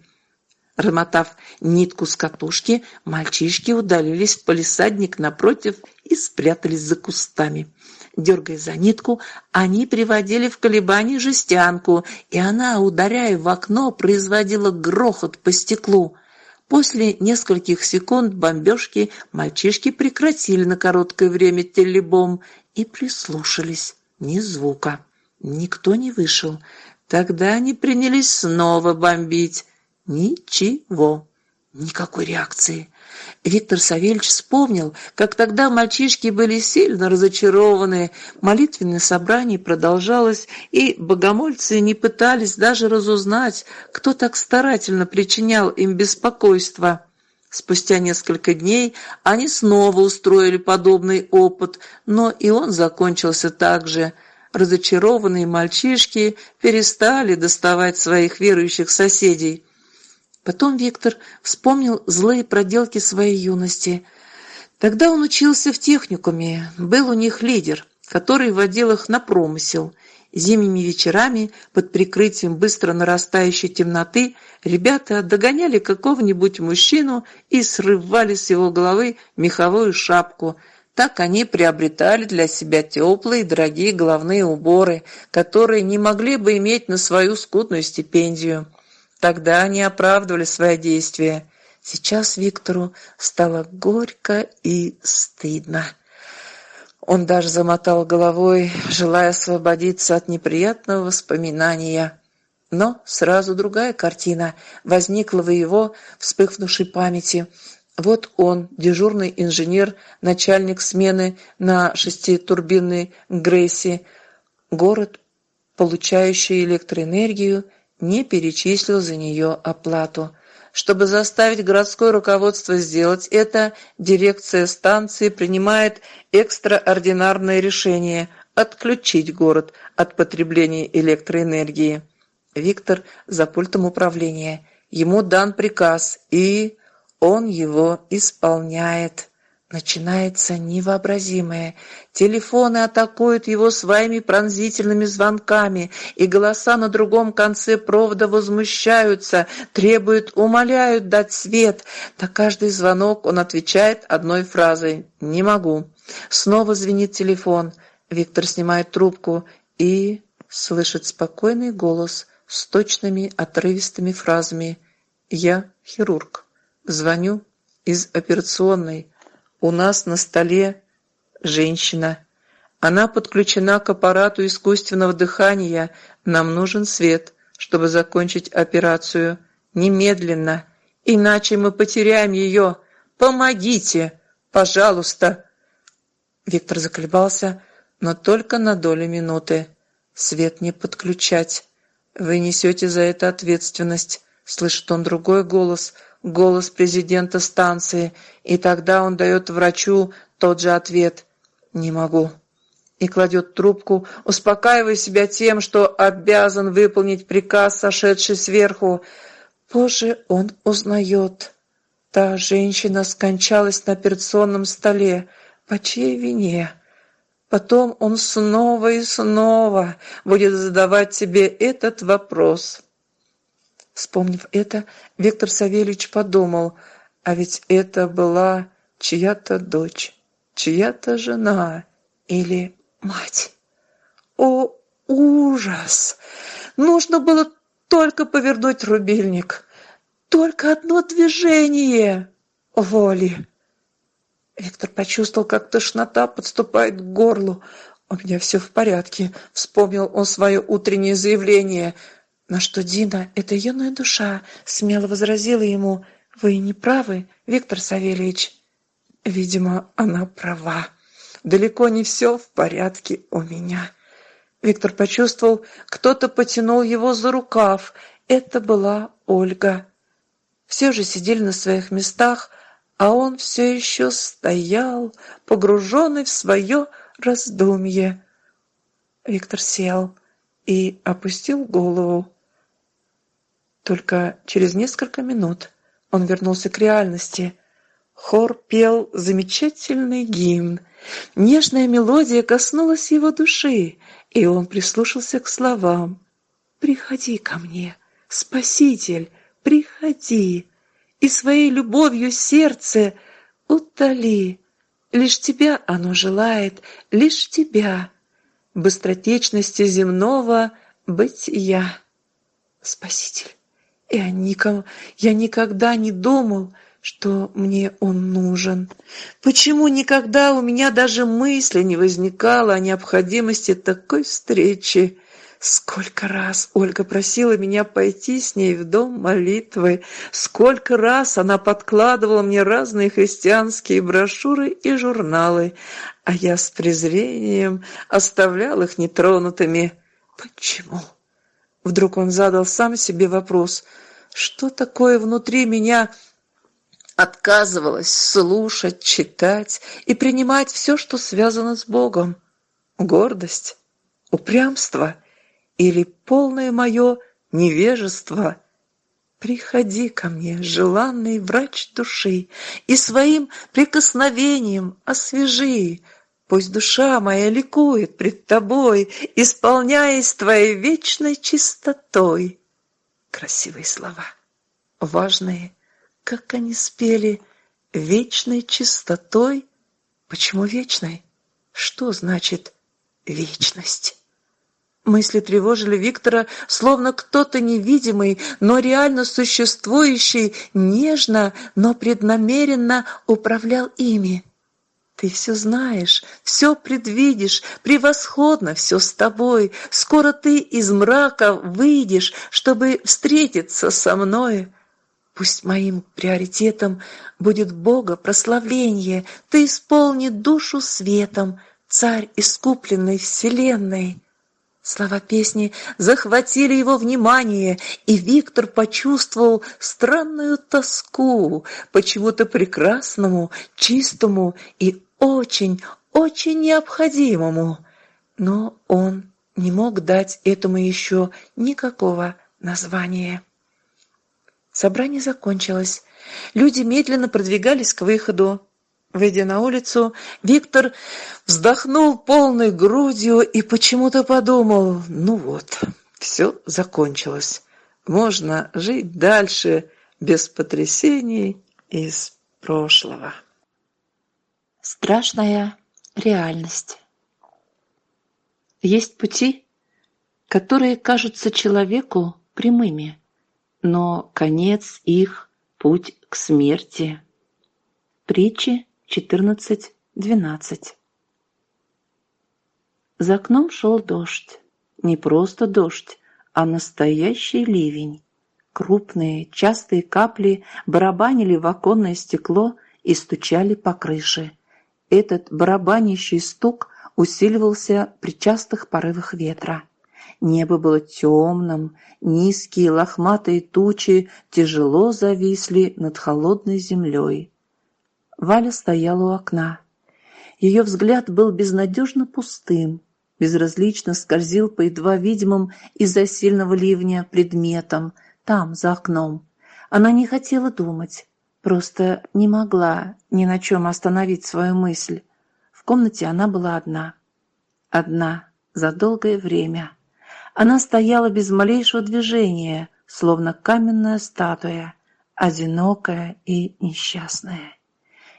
Размотав нитку с катушки, мальчишки удалились в палисадник напротив и спрятались за кустами. Дергая за нитку, они приводили в колебание жестянку, и она, ударяя в окно, производила грохот по стеклу. После нескольких секунд бомбежки мальчишки прекратили на короткое время телебом и прислушались. Ни звука. Никто не вышел. Тогда они принялись снова бомбить. Ничего. Никакой реакции. Виктор Савельевич вспомнил, как тогда мальчишки были сильно разочарованы. Молитвенное собрание продолжалось, и богомольцы не пытались даже разузнать, кто так старательно причинял им беспокойство. Спустя несколько дней они снова устроили подобный опыт, но и он закончился так же. Разочарованные мальчишки перестали доставать своих верующих соседей. Потом Виктор вспомнил злые проделки своей юности. Тогда он учился в техникуме, был у них лидер, который водил их на промысел. Зимними вечерами под прикрытием быстро нарастающей темноты ребята догоняли какого-нибудь мужчину и срывали с его головы меховую шапку. Так они приобретали для себя теплые дорогие головные уборы, которые не могли бы иметь на свою скудную стипендию. Тогда они оправдывали свои действия. Сейчас Виктору стало горько и стыдно. Он даже замотал головой, желая освободиться от неприятного воспоминания. Но сразу другая картина возникла в его вспыхнувшей памяти. Вот он, дежурный инженер, начальник смены на шеститурбинной Грейси, город, получающий электроэнергию – не перечислил за нее оплату. Чтобы заставить городское руководство сделать это, дирекция станции принимает экстраординарное решение отключить город от потребления электроэнергии. Виктор за пультом управления. Ему дан приказ, и он его исполняет. Начинается невообразимое. Телефоны атакуют его своими пронзительными звонками, и голоса на другом конце провода возмущаются, требуют, умоляют дать свет. На каждый звонок он отвечает одной фразой «Не могу». Снова звенит телефон. Виктор снимает трубку и слышит спокойный голос с точными отрывистыми фразами «Я хирург. Звоню из операционной». У нас на столе женщина. Она подключена к аппарату искусственного дыхания. Нам нужен свет, чтобы закончить операцию. Немедленно. Иначе мы потеряем ее. Помогите! Пожалуйста!» Виктор заколебался, но только на долю минуты. «Свет не подключать. Вы несете за это ответственность», — слышит он другой голос — голос президента станции, и тогда он дает врачу тот же ответ «Не могу» и кладет трубку, успокаивая себя тем, что обязан выполнить приказ, сошедший сверху. Позже он узнает. Та женщина скончалась на операционном столе. По чьей вине? Потом он снова и снова будет задавать тебе этот вопрос. Вспомнив это, Виктор Савельевич подумал, а ведь это была чья-то дочь, чья-то жена или мать. О, ужас! Нужно было только повернуть рубильник. Только одно движение воли. Виктор почувствовал, как тошнота подступает к горлу. «У меня все в порядке», — вспомнил он свое утреннее заявление. На что Дина, эта юная душа, смело возразила ему, «Вы не правы, Виктор Савельевич». Видимо, она права. Далеко не все в порядке у меня. Виктор почувствовал, кто-то потянул его за рукав. Это была Ольга. Все же сидели на своих местах, а он все еще стоял, погруженный в свое раздумье. Виктор сел и опустил голову. Только через несколько минут он вернулся к реальности. Хор пел замечательный гимн. Нежная мелодия коснулась его души, и он прислушался к словам. «Приходи ко мне, Спаситель, приходи!» и своей любовью сердце утоли. Лишь тебя оно желает, лишь тебя, быстротечности земного бытия. Спаситель, я, никому, я никогда не думал, что мне он нужен. Почему никогда у меня даже мысли не возникало о необходимости такой встречи? Сколько раз Ольга просила меня пойти с ней в дом молитвы, сколько раз она подкладывала мне разные христианские брошюры и журналы, а я с презрением оставлял их нетронутыми. Почему? Вдруг он задал сам себе вопрос, что такое внутри меня отказывалось слушать, читать и принимать все, что связано с Богом? Гордость, упрямство — или полное мое невежество. Приходи ко мне, желанный врач души, и своим прикосновением освежи. Пусть душа моя ликует пред тобой, исполняясь твоей вечной чистотой. Красивые слова, важные, как они спели, вечной чистотой. Почему вечной? Что значит вечность? Мысли тревожили Виктора, словно кто-то невидимый, но реально существующий, нежно, но преднамеренно управлял ими. Ты все знаешь, все предвидишь, превосходно все с тобой. Скоро ты из мрака выйдешь, чтобы встретиться со мной. Пусть моим приоритетом будет Бога прославление. Ты исполни душу светом, царь искупленной вселенной. Слова песни захватили его внимание, и Виктор почувствовал странную тоску почему-то прекрасному, чистому и очень, очень необходимому. Но он не мог дать этому еще никакого названия. Собрание закончилось. Люди медленно продвигались к выходу. Выйдя на улицу, Виктор вздохнул полной грудью и почему-то подумал, ну вот, все закончилось. Можно жить дальше без потрясений из прошлого. Страшная реальность. Есть пути, которые кажутся человеку прямыми, но конец их – путь к смерти. Притчи 14-12. За окном шел дождь. Не просто дождь, а настоящий ливень. Крупные, частые капли барабанили в оконное стекло и стучали по крыше. Этот барабанящий стук усиливался при частых порывах ветра. Небо было темным, низкие лохматые тучи тяжело зависли над холодной землей. Валя стояла у окна. Ее взгляд был безнадежно пустым, безразлично скользил по едва видимым из-за сильного ливня предметам, там, за окном. Она не хотела думать, просто не могла ни на чем остановить свою мысль. В комнате она была одна. одна, за долгое время. Она стояла без малейшего движения, словно каменная статуя, одинокая и несчастная.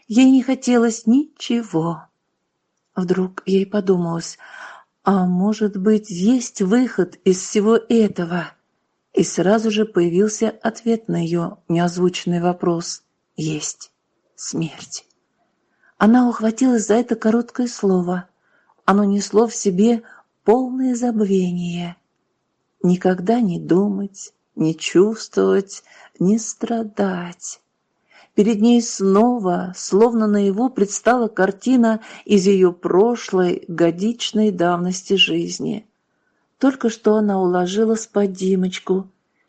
Ей не хотелось ничего. Вдруг ей подумалось, а может быть, есть выход из всего этого? И сразу же появился ответ на ее неозвученный вопрос. Есть смерть. Она ухватилась за это короткое слово. Оно несло в себе полное забвение. Никогда не думать, не чувствовать, не страдать. Перед ней снова, словно наяву, предстала картина из ее прошлой, годичной давности жизни. Только что она уложила спать Димочку.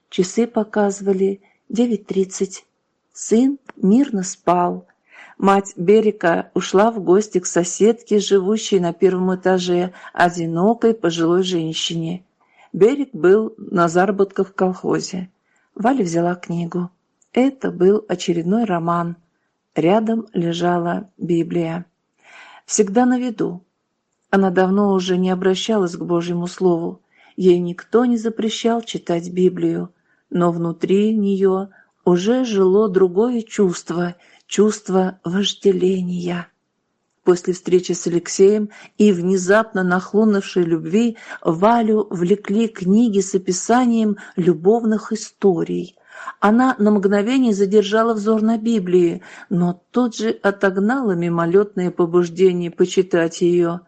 Часы показывали девять тридцать. Сын мирно спал. Мать Берика ушла в гости к соседке, живущей на первом этаже, одинокой пожилой женщине. Берик был на заработках в колхозе. Валя взяла книгу. Это был очередной роман. Рядом лежала Библия. Всегда на виду. Она давно уже не обращалась к Божьему Слову. Ей никто не запрещал читать Библию, но внутри нее уже жило другое чувство – чувство вожделения. После встречи с Алексеем и внезапно нахлынувшей любви Валю влекли книги с описанием любовных историй. Она на мгновение задержала взор на Библии, но тут же отогнала мимолетное побуждение почитать ее.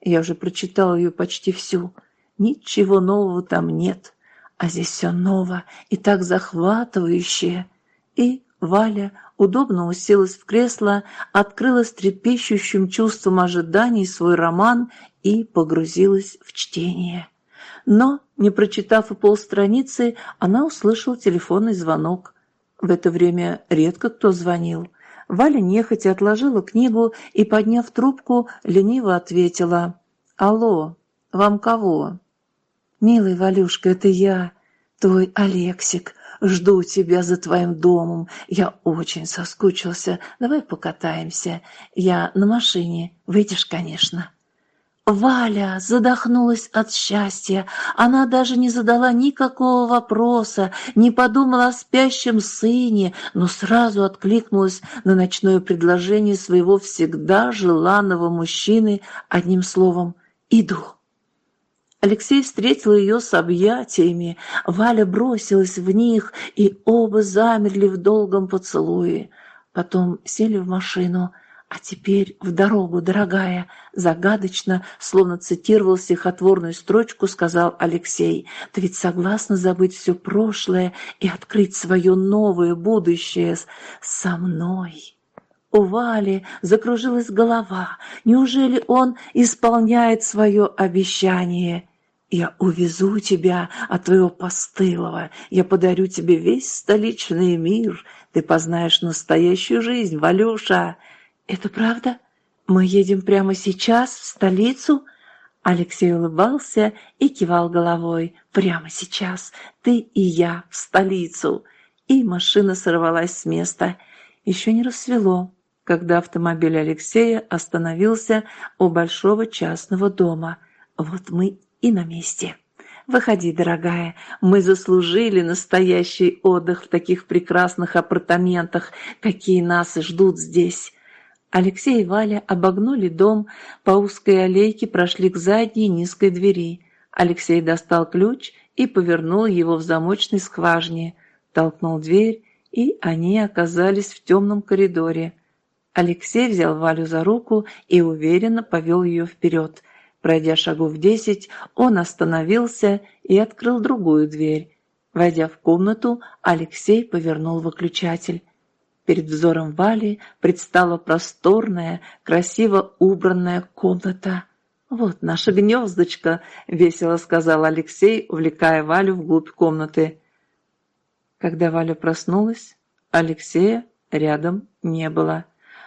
Я уже прочитала ее почти всю. Ничего нового там нет, а здесь все ново и так захватывающее. И Валя удобно уселась в кресло, открыла с трепещущим чувством ожиданий свой роман и погрузилась в чтение. Но, не прочитав и полстраницы, она услышала телефонный звонок. В это время редко кто звонил. Валя нехотя отложила книгу и, подняв трубку, лениво ответила. «Алло, вам кого?» «Милый Валюшка, это я, твой Алексик. Жду тебя за твоим домом. Я очень соскучился. Давай покатаемся. Я на машине. Выйдешь, конечно». Валя задохнулась от счастья. Она даже не задала никакого вопроса, не подумала о спящем сыне, но сразу откликнулась на ночное предложение своего всегда желанного мужчины одним словом «Иду». Алексей встретил ее с объятиями, Валя бросилась в них, и оба замерли в долгом поцелуе. Потом сели в машину. «А теперь в дорогу, дорогая!» Загадочно, словно цитировал стихотворную строчку, сказал Алексей. «Ты ведь согласна забыть все прошлое и открыть свое новое будущее со мной?» У Вали закружилась голова. Неужели он исполняет свое обещание? Я увезу тебя от твоего постылого, я подарю тебе весь столичный мир, ты познаешь настоящую жизнь, Валюша. Это правда? Мы едем прямо сейчас в столицу? Алексей улыбался и кивал головой. Прямо сейчас ты и я в столицу. И машина сорвалась с места. Еще не рассвело, когда автомобиль Алексея остановился у большого частного дома. Вот мы и на месте. Выходи, дорогая, мы заслужили настоящий отдых в таких прекрасных апартаментах, какие нас и ждут здесь. Алексей и Валя обогнули дом, по узкой аллейке прошли к задней низкой двери. Алексей достал ключ и повернул его в замочной скважине, толкнул дверь, и они оказались в темном коридоре. Алексей взял Валю за руку и уверенно повел ее вперед. Пройдя шагов десять, он остановился и открыл другую дверь. Войдя в комнату, Алексей повернул выключатель. Перед взором Вали предстала просторная, красиво убранная комната. «Вот наша гнездочка», — весело сказал Алексей, увлекая Валю вглубь комнаты. Когда Валя проснулась, Алексея рядом не было.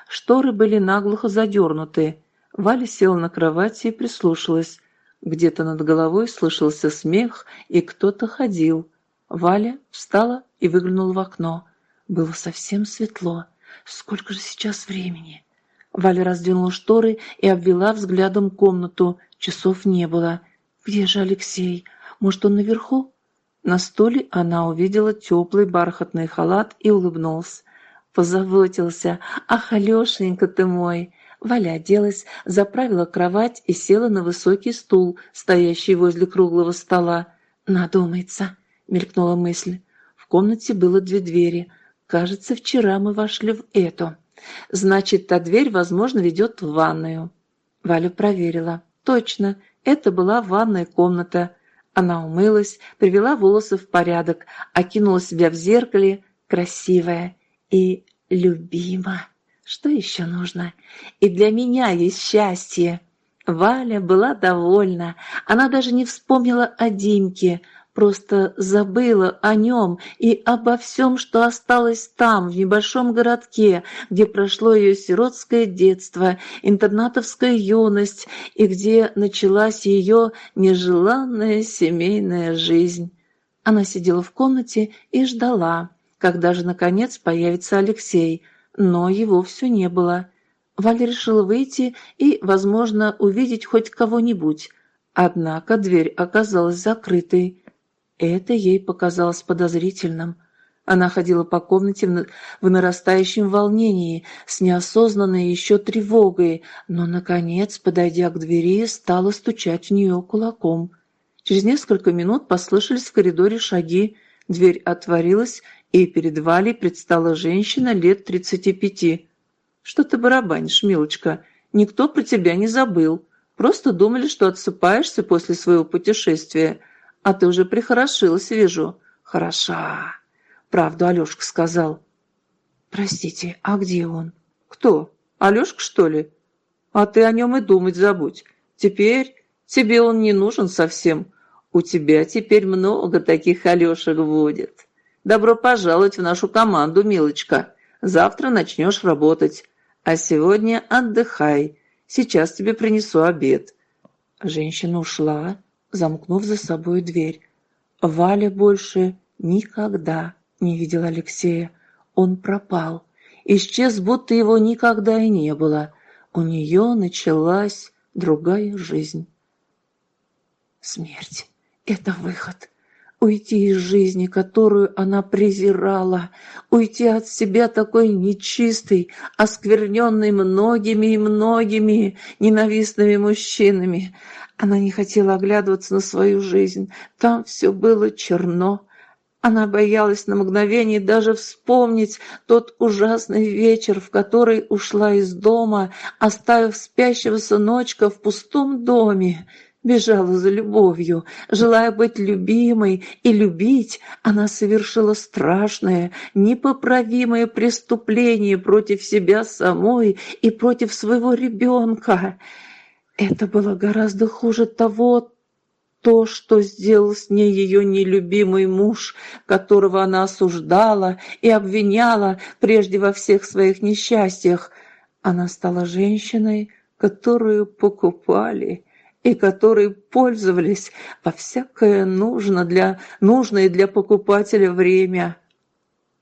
Шторы были наглухо задернуты. Валя села на кровати и прислушалась. Где-то над головой слышался смех, и кто-то ходил. Валя встала и выглянула в окно. Было совсем светло. Сколько же сейчас времени? Валя раздвинула шторы и обвела взглядом комнату. Часов не было. «Где же Алексей? Может, он наверху?» На столе она увидела теплый бархатный халат и улыбнулась. Позаботился. «Ах, Алешенька ты мой!» Валя оделась, заправила кровать и села на высокий стул, стоящий возле круглого стола. «Надумается», — мелькнула мысль. В комнате было две двери. Кажется, вчера мы вошли в эту. Значит, та дверь, возможно, ведет в ванную. Валя проверила. Точно, это была ванная комната. Она умылась, привела волосы в порядок, окинула себя в зеркале, красивая и любима. Что еще нужно? И для меня есть счастье. Валя была довольна. Она даже не вспомнила о Димке, просто забыла о нем и обо всем, что осталось там, в небольшом городке, где прошло ее сиротское детство, интернатовская юность и где началась ее нежеланная семейная жизнь. Она сидела в комнате и ждала, когда же, наконец, появится Алексей – но его все не было. Валя решила выйти и, возможно, увидеть хоть кого-нибудь. Однако дверь оказалась закрытой. Это ей показалось подозрительным. Она ходила по комнате в нарастающем волнении, с неосознанной еще тревогой, но, наконец, подойдя к двери, стала стучать в нее кулаком. Через несколько минут послышались в коридоре шаги, дверь отворилась, и перед Валей предстала женщина лет тридцати пяти. «Что ты барабанишь, милочка? Никто про тебя не забыл. Просто думали, что отсыпаешься после своего путешествия. А ты уже прихорошилась, вижу. Хороша. Правду Алешка сказал». «Простите, а где он?» «Кто? Алешка, что ли? А ты о нем и думать забудь. Теперь тебе он не нужен совсем. У тебя теперь много таких Алешек будет». Добро пожаловать в нашу команду, милочка. Завтра начнешь работать. А сегодня отдыхай. Сейчас тебе принесу обед». Женщина ушла, замкнув за собой дверь. Валя больше никогда не видела Алексея. Он пропал. Исчез, будто его никогда и не было. У нее началась другая жизнь. Смерть — это выход. Уйти из жизни, которую она презирала, уйти от себя такой нечистой, оскверненной многими и многими ненавистными мужчинами. Она не хотела оглядываться на свою жизнь, там все было черно. Она боялась на мгновение даже вспомнить тот ужасный вечер, в который ушла из дома, оставив спящего сыночка в пустом доме. Бежала за любовью, желая быть любимой и любить, она совершила страшное, непоправимое преступление против себя самой и против своего ребенка. Это было гораздо хуже того, то, что сделал с ней ее нелюбимый муж, которого она осуждала и обвиняла прежде во всех своих несчастьях. Она стала женщиной, которую покупали и которые пользовались во всякое нужно для, нужное для покупателя время.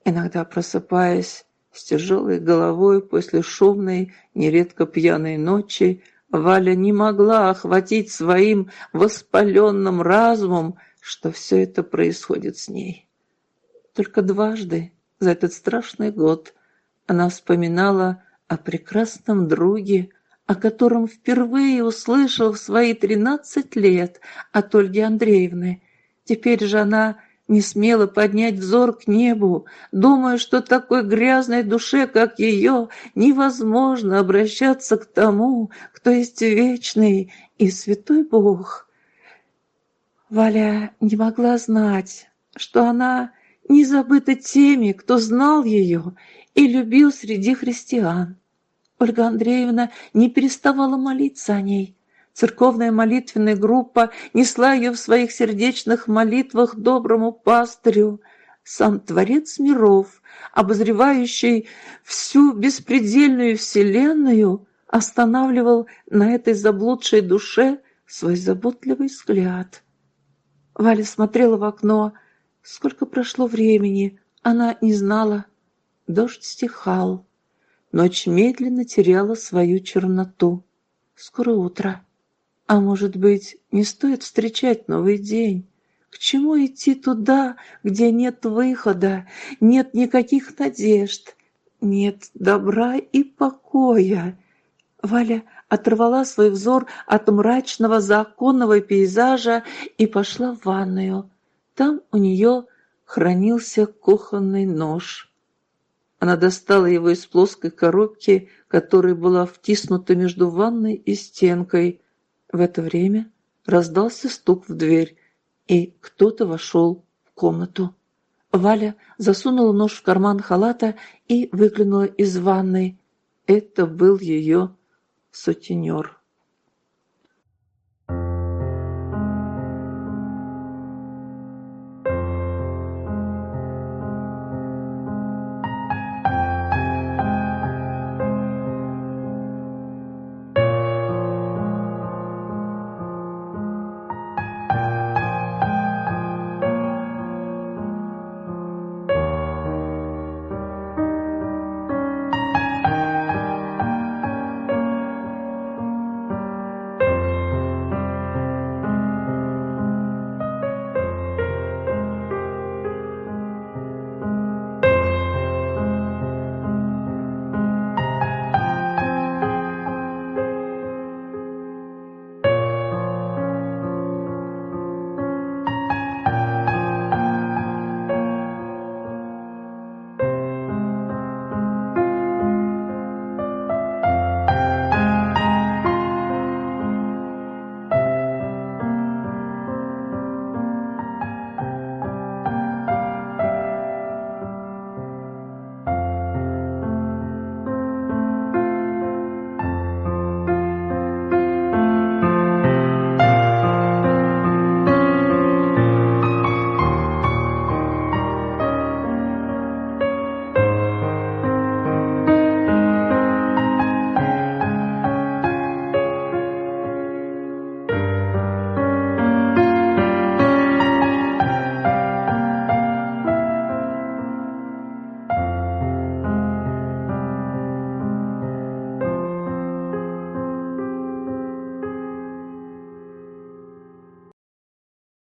Иногда просыпаясь с тяжелой головой после шумной, нередко пьяной ночи, Валя не могла охватить своим воспаленным разумом, что все это происходит с ней. Только дважды за этот страшный год она вспоминала о прекрасном друге, о котором впервые услышал в свои тринадцать лет от Ольги Андреевны. Теперь же она не смела поднять взор к небу, думая, что такой грязной душе, как ее, невозможно обращаться к тому, кто есть вечный и святой Бог. Валя не могла знать, что она не забыта теми, кто знал ее и любил среди христиан. Ольга Андреевна не переставала молиться о ней. Церковная молитвенная группа несла ее в своих сердечных молитвах доброму пастырю. Сам Творец миров, обозревающий всю беспредельную вселенную, останавливал на этой заблудшей душе свой заботливый взгляд. Валя смотрела в окно. Сколько прошло времени, она не знала. Дождь стихал. Ночь медленно теряла свою черноту. Скоро утро. А может быть, не стоит встречать новый день? К чему идти туда, где нет выхода, нет никаких надежд, нет добра и покоя? Валя оторвала свой взор от мрачного законного пейзажа и пошла в ванную. Там у нее хранился кухонный нож. Она достала его из плоской коробки, которая была втиснута между ванной и стенкой. В это время раздался стук в дверь, и кто-то вошел в комнату. Валя засунула нож в карман халата и выглянула из ванной. Это был ее сутенер.